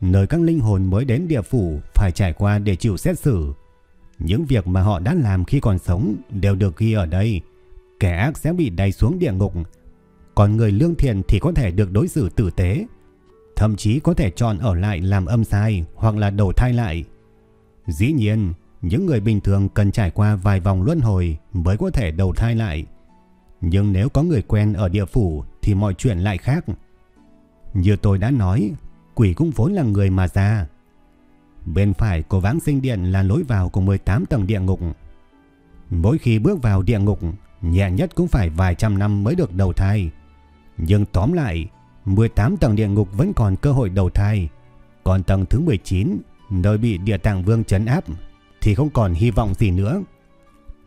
nơi các linh hồn mới đến địa phủ phải trải qua để chịu xét xử. Những việc mà họ đã làm khi còn sống đều được ghi ở đây. Kẻ ác sẽ bị đày xuống địa ngục, còn người lương thiện thì có thể được đối xử tử tế. Thậm chí có thể chọn ở lại làm âm sai hoặc là đầu thai lại. Dĩ nhiên, những người bình thường cần trải qua vài vòng luân hồi mới có thể đầu thai lại. Nhưng nếu có người quen ở địa phủ thì mọi chuyện lại khác. Như tôi đã nói, quỷ cũng vốn là người mà ra. Bên phải của vãng sinh điện là lối vào của 18 tầng địa ngục. Mỗi khi bước vào địa ngục, nhẹ nhất cũng phải vài trăm năm mới được đầu thai. Nhưng tóm lại, 18 tầng địa ngục vẫn còn cơ hội đầu thai. Còn tầng thứ 19, nơi bị địa tạng vương trấn áp, thì không còn hy vọng gì nữa.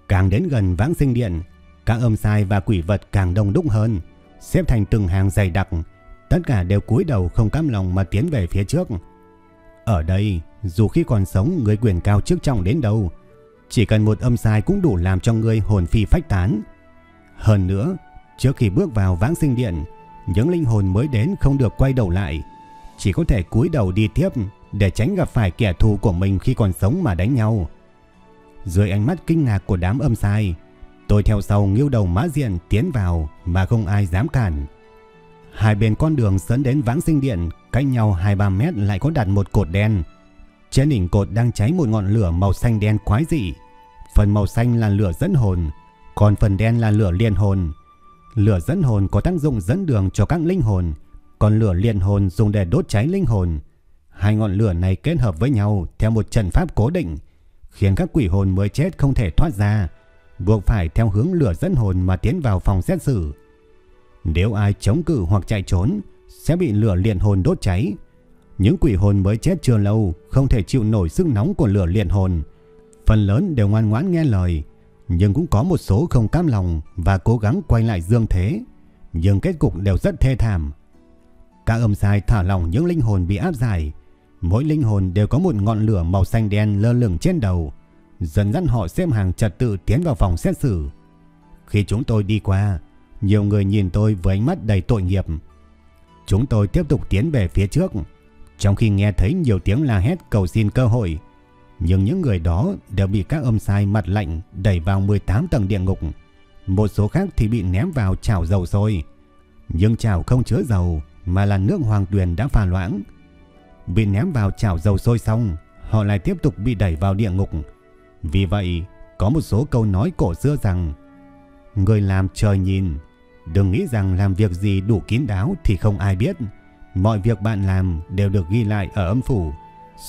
Càng đến gần vãng sinh điện, các âm sai và quỷ vật càng đông đúc hơn, xếp thành từng hàng dày đặc, tất cả đều cúi đầu không cam lòng mà tiến về phía trước. Ở đây, dù khi còn sống người quyền cao chức trọng đến đâu, chỉ cần một âm sai cũng đủ làm cho người hồn phi phách tán. Hơn nữa, trước khi bước vào vãng sinh điện, những linh hồn mới đến không được quay đầu lại, chỉ có thể cúi đầu đi tiếp để tránh gặp phải kẻ thù của mình khi còn sống mà đánh nhau. Dưới ánh mắt kinh ngạc của đám âm sai, tôi theo sau nghiêu đầu mã diện tiến vào mà không ai dám cản. Hai bên con đường dẫn đến vãng sinh điện, cách nhau 2-3 mét lại có đặt một cột đen. Trên đỉnh cột đang cháy một ngọn lửa màu xanh đen quái dị. Phần màu xanh là lửa dẫn hồn, còn phần đen là lửa liên hồn. Lửa dẫn hồn có tác dụng dẫn đường cho các linh hồn, còn lửa liên hồn dùng để đốt cháy linh hồn. Hai ngọn lửa này kết hợp với nhau theo một trận pháp cố định, khiến các quỷ hồn mới chết không thể thoát ra, buộc phải theo hướng lửa dẫn hồn mà tiến vào phòng xét xử. Nếu ai chống cự hoặc chạy trốn, sẽ bị lửa liền hồn đốt cháy. Những quỷ hồn mới chết chưa lâu không thể chịu nổi sức nóng của lửa liền hồn. Phần lớn đều ngoan ngoãn nghe lời, nhưng cũng có một số không cam lòng và cố gắng quay lại dương thế. Nhưng kết cục đều rất thê thảm. Các âm sai thả lỏng những linh hồn bị áp giải. Mỗi linh hồn đều có một ngọn lửa màu xanh đen lơ lửng trên đầu. Dần dần họ xem hàng trật tự tiến vào phòng xét xử. Khi chúng tôi đi qua, nhiều người nhìn tôi với ánh mắt đầy tội nghiệp. Chúng tôi tiếp tục tiến về phía trước, trong khi nghe thấy nhiều tiếng la hét cầu xin cơ hội. Nhưng những người đó đều bị các âm sai mặt lạnh đẩy vào 18 tầng địa ngục. Một số khác thì bị ném vào chảo dầu sôi. Nhưng chảo không chứa dầu mà là nước hoàng tuyền đã pha loãng. Bị ném vào chảo dầu sôi xong, họ lại tiếp tục bị đẩy vào địa ngục. Vì vậy, có một số câu nói cổ xưa rằng Người làm trời nhìn, Đừng nghĩ rằng làm việc gì đủ kín đáo thì không ai biết. Mọi việc bạn làm đều được ghi lại ở âm phủ.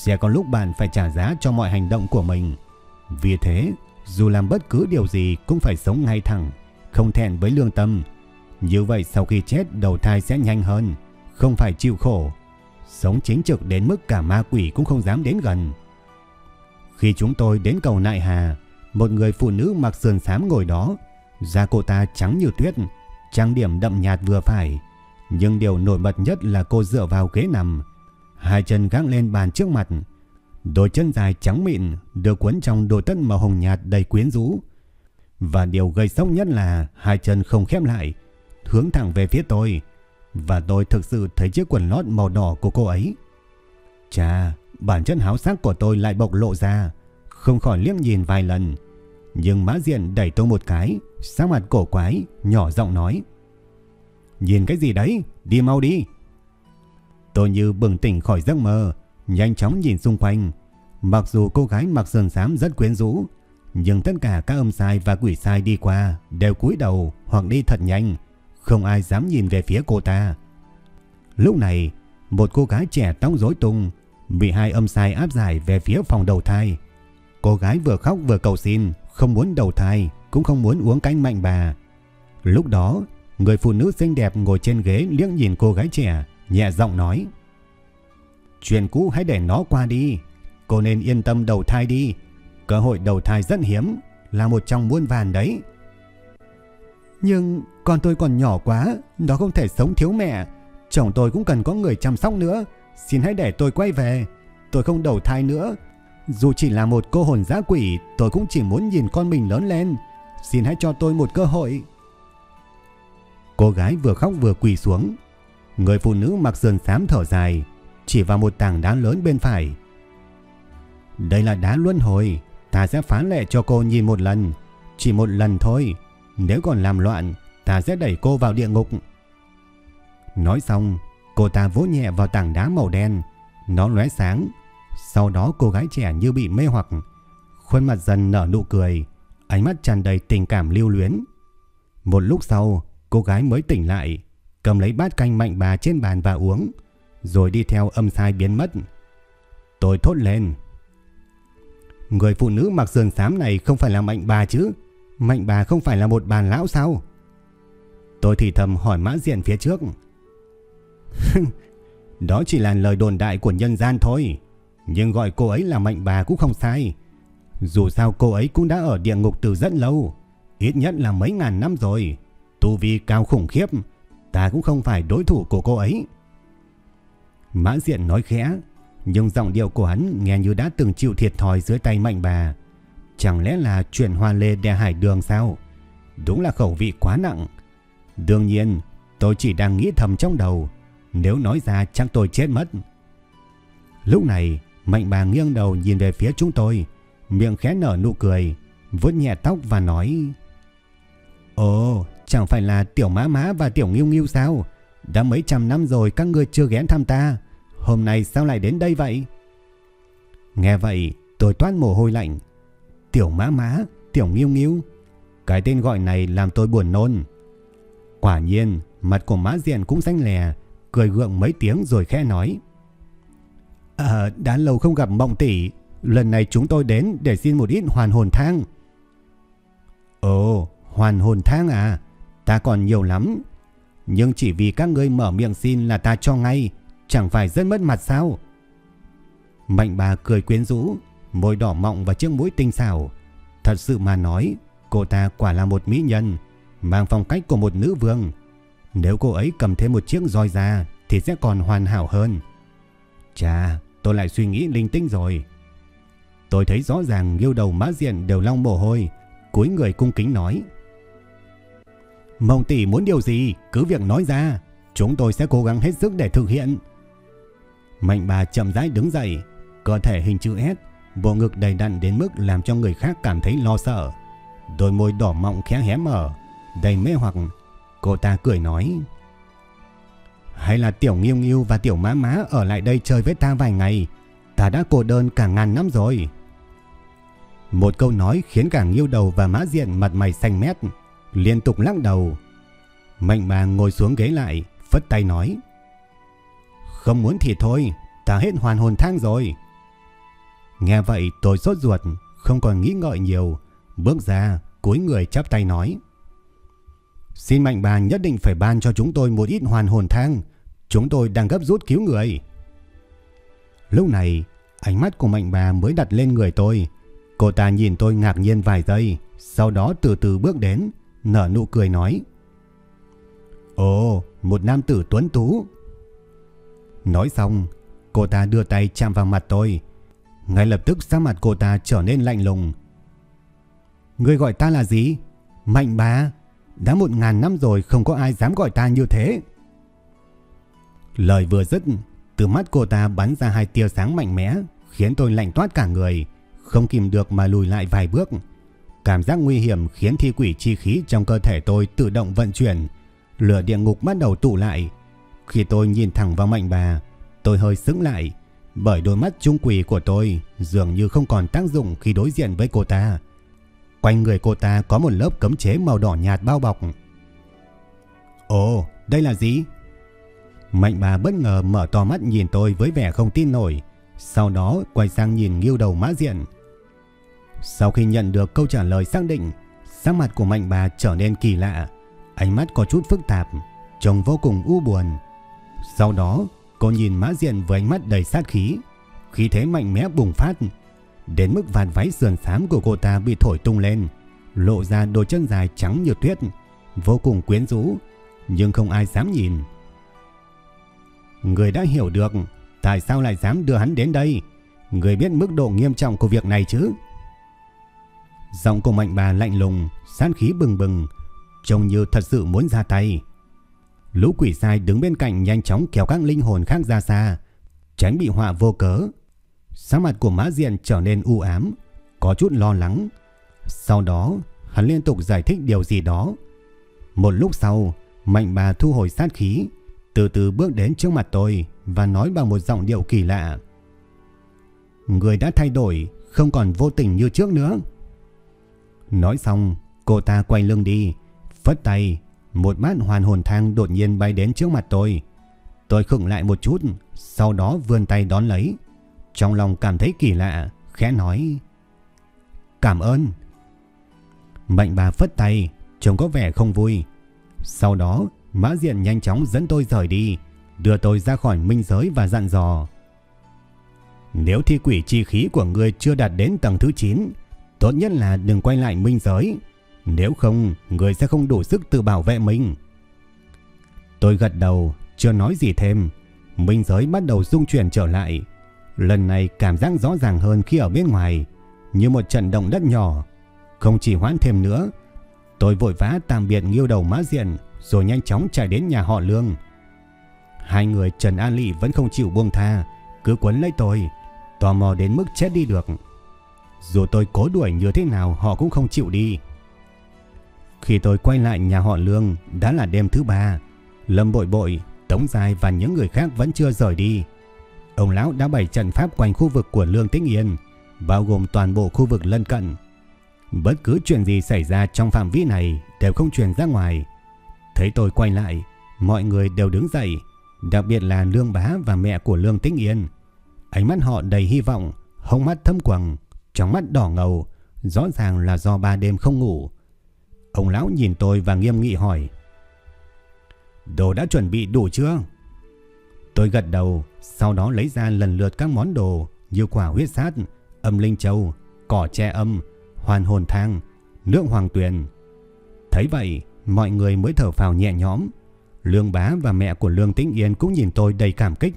Sẽ có lúc bạn phải trả giá cho mọi hành động của mình. Vì thế, dù làm bất cứ điều gì cũng phải sống ngay thẳng, không thẹn với lương tâm. Như vậy sau khi chết đầu thai sẽ nhanh hơn, không phải chịu khổ. Sống chính trực đến mức cả ma quỷ cũng không dám đến gần. Khi chúng tôi đến cầu Nại Hà, một người phụ nữ mặc sườn xám ngồi đó, da cô ta trắng như tuyết, trang điểm đậm nhạt vừa phải, nhưng điều nổi bật nhất là cô dựa vào ghế nằm, hai chân gác lên bàn trước mặt, đôi chân dài trắng mịn được quấn trong đôi tất màu hồng nhạt đầy quyến rũ. Và điều gây sốc nhất là hai chân không khép lại, hướng thẳng về phía tôi, và tôi thực sự thấy chiếc quần lót màu đỏ của cô ấy. Chà, bản chất háo sắc của tôi lại bộc lộ ra, không khỏi liếc nhìn vài lần, nhưng Mã Diện đẩy tôi một cái, sắc mặt cổ quái, nhỏ giọng nói. Nhìn cái gì đấy, đi mau đi. Tôi như bừng tỉnh khỏi giấc mơ, nhanh chóng nhìn xung quanh. Mặc dù cô gái mặc sườn xám rất quyến rũ, nhưng tất cả các âm sai và quỷ sai đi qua đều cúi đầu hoặc đi thật nhanh, không ai dám nhìn về phía cô ta. Lúc này, một cô gái trẻ tóc rối tung bị hai âm sai áp giải về phía phòng đầu thai. Cô gái vừa khóc vừa cầu xin, không muốn đầu thai, cũng không muốn uống canh mạnh bà. Lúc đó, người phụ nữ xinh đẹp ngồi trên ghế liếc nhìn cô gái trẻ, nhẹ giọng nói. Chuyện cũ hãy để nó qua đi, cô nên yên tâm đầu thai đi. Cơ hội đầu thai rất hiếm, là một trong muôn vàn đấy. Nhưng con tôi còn nhỏ quá, nó không thể sống thiếu mẹ. Chồng tôi cũng cần có người chăm sóc nữa. Xin hãy để tôi quay về. Tôi không đầu thai nữa. Dù chỉ là một cô hồn giã quỷ, tôi cũng chỉ muốn nhìn con mình lớn lên. Xin hãy cho tôi một cơ hội. Cô gái vừa khóc vừa quỳ xuống. Người phụ nữ mặc sườn xám thở dài, chỉ vào một tảng đá lớn bên phải. Đây là đá luân hồi, ta sẽ phán lệ cho cô nhìn một lần, chỉ một lần thôi. Nếu còn làm loạn, ta sẽ đẩy cô vào địa ngục. Nói xong, cô ta vỗ nhẹ vào tảng đá màu đen, nó lóe sáng. Sau đó cô gái trẻ như bị mê hoặc, khuôn mặt dần nở nụ cười, ánh mắt tràn đầy tình cảm lưu luyến. Một lúc sau, cô gái mới tỉnh lại, cầm lấy bát canh mạnh bà trên bàn và uống, rồi đi theo âm sai biến mất. Tôi thốt lên. Người phụ nữ mặc sườn xám này không phải là mạnh bà chứ? Mạnh bà không phải là một bàn lão sao? Tôi thì thầm hỏi mã diện phía trước. Đó chỉ là lời đồn đại của nhân gian thôi. Nhưng gọi cô ấy là mạnh bà cũng không sai. Dù sao cô ấy cũng đã ở địa ngục từ rất lâu. Ít nhất là mấy ngàn năm rồi. Tu vi cao khủng khiếp. Ta cũng không phải đối thủ của cô ấy. Mã diện nói khẽ. Nhưng giọng điệu của hắn nghe như đã từng chịu thiệt thòi dưới tay mạnh bà. Chẳng lẽ là chuyện hoa lê đè hải đường sao? Đúng là khẩu vị quá nặng. Đương nhiên, tôi chỉ đang nghĩ thầm trong đầu. Nếu nói ra chắc tôi chết mất. Lúc này, mạnh bà nghiêng đầu nhìn về phía chúng tôi. Miệng khẽ nở nụ cười, vuốt nhẹ tóc và nói Ồ, chẳng phải là tiểu má má và tiểu nghiêu nghiêu sao? Đã mấy trăm năm rồi các ngươi chưa ghé thăm ta. Hôm nay sao lại đến đây vậy? Nghe vậy, tôi toát mồ hôi lạnh. Tiểu má má, tiểu nghiêu nghiêu. Cái tên gọi này làm tôi buồn nôn. Quả nhiên, mặt của má diện cũng xanh lè, cười gượng mấy tiếng rồi khẽ nói. À, đã lâu không gặp mộng tỷ, lần này chúng tôi đến để xin một ít hoàn hồn thang. Ồ, hoàn hồn thang à, ta còn nhiều lắm. Nhưng chỉ vì các ngươi mở miệng xin là ta cho ngay, chẳng phải rất mất mặt sao? Mạnh bà cười quyến rũ, môi đỏ mọng và chiếc mũi tinh xảo. Thật sự mà nói, cô ta quả là một mỹ nhân, mang phong cách của một nữ vương. Nếu cô ấy cầm thêm một chiếc roi ra thì sẽ còn hoàn hảo hơn. Chà, tôi lại suy nghĩ linh tinh rồi. Tôi thấy rõ ràng yêu đầu mã diện đều long mồ hôi, cúi người cung kính nói. Mộng tỷ muốn điều gì, cứ việc nói ra, chúng tôi sẽ cố gắng hết sức để thực hiện. Mạnh bà chậm rãi đứng dậy, cơ thể hình chữ S, bộ ngực đầy đặn đến mức làm cho người khác cảm thấy lo sợ. Đôi môi đỏ mọng khẽ hé mở, đầy mê hoặc. Cô ta cười nói. Hay là tiểu nghiêu nghiêu và tiểu má má ở lại đây chơi với ta vài ngày. Ta đã cô đơn cả ngàn năm rồi. Một câu nói khiến cả nghiêu đầu và má diện mặt mày xanh mét, liên tục lắc đầu. Mạnh bà ngồi xuống ghế lại, phất tay nói. Không muốn thì thôi, ta hết hoàn hồn thang rồi. Nghe vậy tôi sốt ruột, không còn nghĩ ngợi nhiều, bước ra, cúi người chắp tay nói. Xin mạnh bà nhất định phải ban cho chúng tôi một ít hoàn hồn thang, chúng tôi đang gấp rút cứu người. Lúc này, ánh mắt của mạnh bà mới đặt lên người tôi. Cô ta nhìn tôi ngạc nhiên vài giây, sau đó từ từ bước đến, nở nụ cười nói. Ồ, một nam tử tuấn tú. Nói xong, cô ta đưa tay chạm vào mặt tôi. Ngay lập tức sắc mặt cô ta trở nên lạnh lùng. Ngươi gọi ta là gì? Mạnh bà. Đã một ngàn năm rồi không có ai dám gọi ta như thế. Lời vừa dứt, từ mắt cô ta bắn ra hai tia sáng mạnh mẽ, khiến tôi lạnh toát cả người, không kìm được mà lùi lại vài bước. Cảm giác nguy hiểm khiến thi quỷ chi khí trong cơ thể tôi tự động vận chuyển, lửa địa ngục bắt đầu tụ lại. Khi tôi nhìn thẳng vào mạnh bà, tôi hơi sững lại, bởi đôi mắt trung quỷ của tôi dường như không còn tác dụng khi đối diện với cô ta. Quanh người cô ta có một lớp cấm chế màu đỏ nhạt bao bọc. Ồ, đây là gì? Mạnh bà bất ngờ mở to mắt nhìn tôi với vẻ không tin nổi, sau đó quay sang nhìn nghiêu đầu mã diện. Sau khi nhận được câu trả lời xác định, sắc mặt của mạnh bà trở nên kỳ lạ, ánh mắt có chút phức tạp, trông vô cùng u buồn. Sau đó, cô nhìn mã diện với ánh mắt đầy sát khí, khí thế mạnh mẽ bùng phát, đến mức vạt váy sườn xám của cô ta bị thổi tung lên, lộ ra đôi chân dài trắng như tuyết, vô cùng quyến rũ, nhưng không ai dám nhìn. Người đã hiểu được tại sao lại dám đưa hắn đến đây, người biết mức độ nghiêm trọng của việc này chứ? Giọng của mạnh bà lạnh lùng, sát khí bừng bừng, trông như thật sự muốn ra tay. Lũ quỷ sai đứng bên cạnh nhanh chóng kéo các linh hồn khác ra xa, tránh bị họa vô cớ sáng mặt của Mã Diện trở nên u ám, có chút lo lắng. Sau đó, hắn liên tục giải thích điều gì đó. Một lúc sau, Mạnh bà thu hồi sát khí, từ từ bước đến trước mặt tôi và nói bằng một giọng điệu kỳ lạ. Người đã thay đổi, không còn vô tình như trước nữa. Nói xong, cô ta quay lưng đi, phất tay, một bát hoàn hồn thang đột nhiên bay đến trước mặt tôi. Tôi khựng lại một chút, sau đó vươn tay đón lấy. Trong lòng cảm thấy kỳ lạ, khẽ nói. Cảm ơn. Mạnh bà phất tay, trông có vẻ không vui. Sau đó, Mã Diện nhanh chóng dẫn tôi rời đi, đưa tôi ra khỏi minh giới và dặn dò. Nếu thi quỷ chi khí của người chưa đạt đến tầng thứ 9, tốt nhất là đừng quay lại minh giới. Nếu không, người sẽ không đủ sức tự bảo vệ mình. Tôi gật đầu, chưa nói gì thêm. Minh giới bắt đầu rung chuyển trở lại. Lần này cảm giác rõ ràng hơn khi ở bên ngoài, như một trận động đất nhỏ. Không chỉ hoãn thêm nữa, tôi vội vã tạm biệt nghiêu đầu mã diện, rồi nhanh chóng chạy đến nhà họ Lương. Hai người Trần An Lị vẫn không chịu buông tha, cứ quấn lấy tôi, tò mò đến mức chết đi được. Dù tôi cố đuổi như thế nào họ cũng không chịu đi. Khi tôi quay lại nhà họ Lương đã là đêm thứ ba, Lâm Bội Bội, Tống Dài và những người khác vẫn chưa rời đi. Ông lão đã bày trận pháp quanh khu vực của Lương Tĩnh Yên, bao gồm toàn bộ khu vực lân cận. Bất cứ chuyện gì xảy ra trong phạm vi này đều không truyền ra ngoài. Thấy tôi quay lại, mọi người đều đứng dậy, đặc biệt là Lương Bá và mẹ của Lương Tĩnh Yên. Ánh mắt họ đầy hy vọng, hông mắt thâm quầng, trong mắt đỏ ngầu, rõ ràng là do ba đêm không ngủ. Ông lão nhìn tôi và nghiêm nghị hỏi. Đồ đã chuẩn bị đủ chưa? Tôi gật đầu, sau đó lấy ra lần lượt các món đồ như quả huyết sát, âm linh châu, cỏ tre âm, hoàn hồn thang, nước hoàng tuyền. Thấy vậy, mọi người mới thở phào nhẹ nhõm. Lương bá và mẹ của Lương Tĩnh Yên cũng nhìn tôi đầy cảm kích.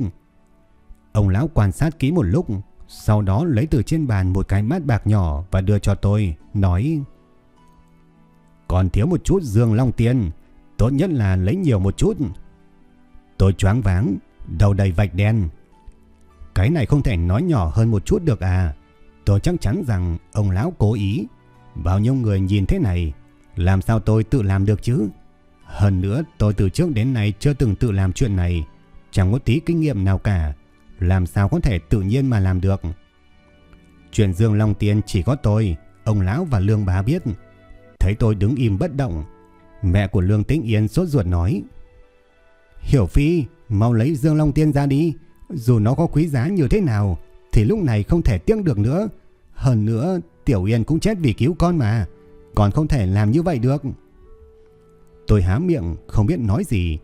Ông lão quan sát kỹ một lúc, sau đó lấy từ trên bàn một cái mát bạc nhỏ và đưa cho tôi, nói Còn thiếu một chút dương long tiên, tốt nhất là lấy nhiều một chút. Tôi choáng váng, đầu đầy vạch đen. Cái này không thể nói nhỏ hơn một chút được à. Tôi chắc chắn rằng ông lão cố ý. Bao nhiêu người nhìn thế này, làm sao tôi tự làm được chứ? Hơn nữa tôi từ trước đến nay chưa từng tự làm chuyện này, chẳng có tí kinh nghiệm nào cả làm sao có thể tự nhiên mà làm được. Chuyện Dương Long Tiên chỉ có tôi, ông lão và Lương Bá biết. Thấy tôi đứng im bất động, mẹ của Lương Tĩnh Yên sốt ruột nói. Hiểu Phi, mau lấy Dương Long Tiên ra đi, dù nó có quý giá như thế nào, thì lúc này không thể tiếc được nữa. Hơn nữa, Tiểu Yên cũng chết vì cứu con mà, còn không thể làm như vậy được. Tôi há miệng, không biết nói gì,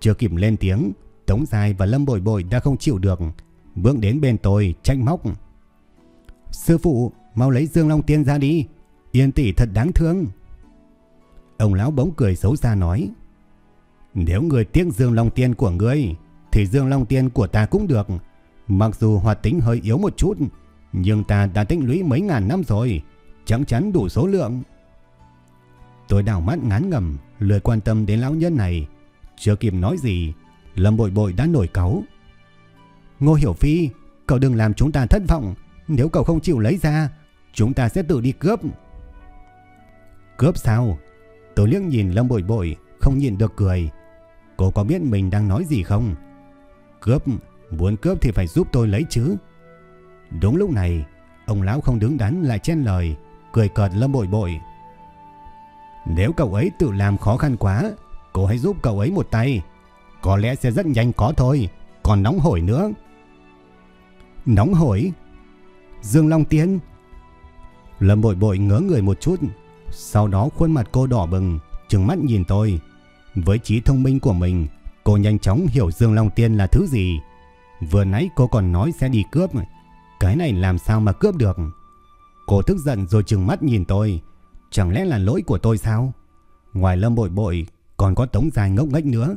chưa kịp lên tiếng, Tống Dài và Lâm Bội Bội đã không chịu được, bước đến bên tôi tranh móc. Sư phụ, mau lấy Dương Long Tiên ra đi, Yên tỷ thật đáng thương. Ông lão bỗng cười xấu xa nói, nếu người tiếc Dương Long Tiên của ngươi, thì Dương Long Tiên của ta cũng được. Mặc dù hoạt tính hơi yếu một chút, nhưng ta đã tích lũy mấy ngàn năm rồi, chắc chắn đủ số lượng. Tôi đảo mắt ngán ngầm, lười quan tâm đến lão nhân này. Chưa kịp nói gì, Lâm bội bội đã nổi cáu. Ngô Hiểu Phi, cậu đừng làm chúng ta thất vọng. Nếu cậu không chịu lấy ra, chúng ta sẽ tự đi cướp. Cướp sao? Tôi liếc nhìn Lâm bội bội, không nhìn được cười. Cô có biết mình đang nói gì không? Cướp, Muốn cướp thì phải giúp tôi lấy chứ. Đúng lúc này, ông lão không đứng đắn lại chen lời, cười cợt Lâm Bội Bội. Nếu cậu ấy tự làm khó khăn quá, cô hãy giúp cậu ấy một tay. Có lẽ sẽ rất nhanh có thôi, còn nóng hổi nữa. Nóng hổi? Dương Long Tiên? Lâm Bội Bội ngớ người một chút, sau đó khuôn mặt cô đỏ bừng, trừng mắt nhìn tôi. Với trí thông minh của mình, cô nhanh chóng hiểu Dương Long Tiên là thứ gì. Vừa nãy cô còn nói sẽ đi cướp, cái này làm sao mà cướp được? Cô tức giận rồi trừng mắt nhìn tôi, chẳng lẽ là lỗi của tôi sao? Ngoài Lâm Bội Bội còn có Tống Dài ngốc nghếch nữa.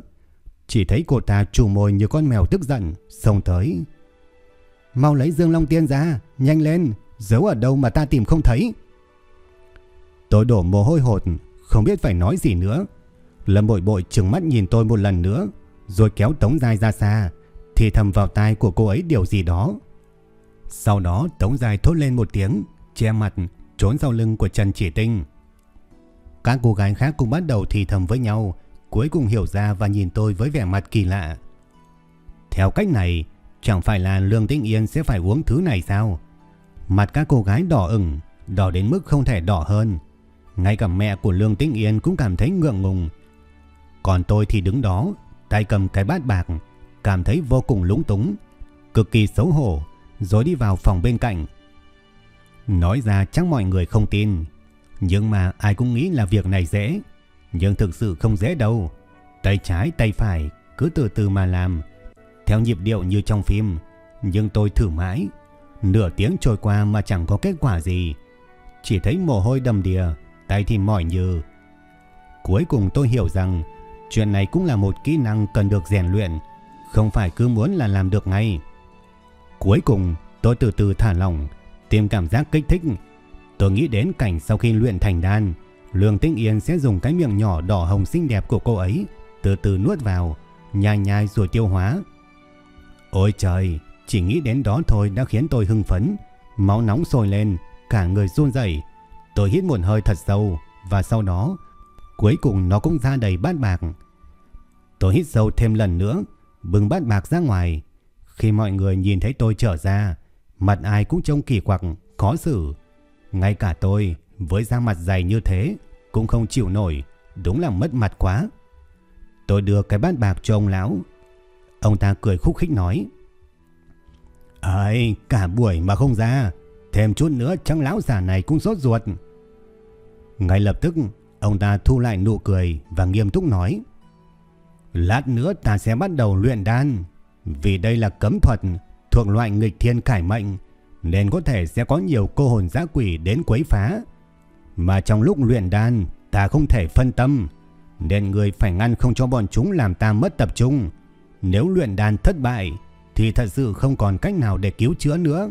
Chỉ thấy cô ta trù môi như con mèo tức giận, xông tới. Mau lấy Dương Long Tiên ra, nhanh lên, giấu ở đâu mà ta tìm không thấy. Tôi đổ mồ hôi hột, không biết phải nói gì nữa. Lâm bội bội trừng mắt nhìn tôi một lần nữa, rồi kéo Tống Giai ra xa, thì thầm vào tai của cô ấy điều gì đó. Sau đó Tống Giai thốt lên một tiếng, che mặt, trốn sau lưng của Trần Chỉ Tinh. Các cô gái khác cũng bắt đầu thì thầm với nhau, cuối cùng hiểu ra và nhìn tôi với vẻ mặt kỳ lạ. Theo cách này, chẳng phải là Lương Tĩnh Yên sẽ phải uống thứ này sao? Mặt các cô gái đỏ ửng, đỏ đến mức không thể đỏ hơn. Ngay cả mẹ của Lương Tĩnh Yên cũng cảm thấy ngượng ngùng. Còn tôi thì đứng đó, tay cầm cái bát bạc, cảm thấy vô cùng lúng túng, cực kỳ xấu hổ, rồi đi vào phòng bên cạnh. Nói ra chắc mọi người không tin, nhưng mà ai cũng nghĩ là việc này dễ, nhưng thực sự không dễ đâu. Tay trái tay phải cứ từ từ mà làm, theo nhịp điệu như trong phim, nhưng tôi thử mãi, nửa tiếng trôi qua mà chẳng có kết quả gì. Chỉ thấy mồ hôi đầm đìa, tay thì mỏi nhừ Cuối cùng tôi hiểu rằng chuyện này cũng là một kỹ năng cần được rèn luyện, không phải cứ muốn là làm được ngay. Cuối cùng tôi từ từ thả lỏng, tìm cảm giác kích thích. Tôi nghĩ đến cảnh sau khi luyện thành đan, Lương Tĩnh Yên sẽ dùng cái miệng nhỏ đỏ hồng xinh đẹp của cô ấy từ từ nuốt vào, nhai nhai rồi tiêu hóa. Ôi trời, chỉ nghĩ đến đó thôi đã khiến tôi hưng phấn, máu nóng sôi lên, cả người run rẩy. Tôi hít một hơi thật sâu và sau đó cuối cùng nó cũng ra đầy bát bạc. Tôi hít sâu thêm lần nữa, bưng bát bạc ra ngoài. Khi mọi người nhìn thấy tôi trở ra, mặt ai cũng trông kỳ quặc, khó xử. Ngay cả tôi, với da mặt dày như thế, cũng không chịu nổi, đúng là mất mặt quá. Tôi đưa cái bát bạc cho ông lão. Ông ta cười khúc khích nói. Ây, cả buổi mà không ra, thêm chút nữa chắc lão già này cũng sốt ruột. Ngay lập tức, ông ta thu lại nụ cười và nghiêm túc nói. Lát nữa ta sẽ bắt đầu luyện đan, vì đây là cấm thuật thuộc loại nghịch thiên cải mệnh, nên có thể sẽ có nhiều cô hồn giã quỷ đến quấy phá. Mà trong lúc luyện đan, ta không thể phân tâm, nên người phải ngăn không cho bọn chúng làm ta mất tập trung. Nếu luyện đan thất bại, thì thật sự không còn cách nào để cứu chữa nữa.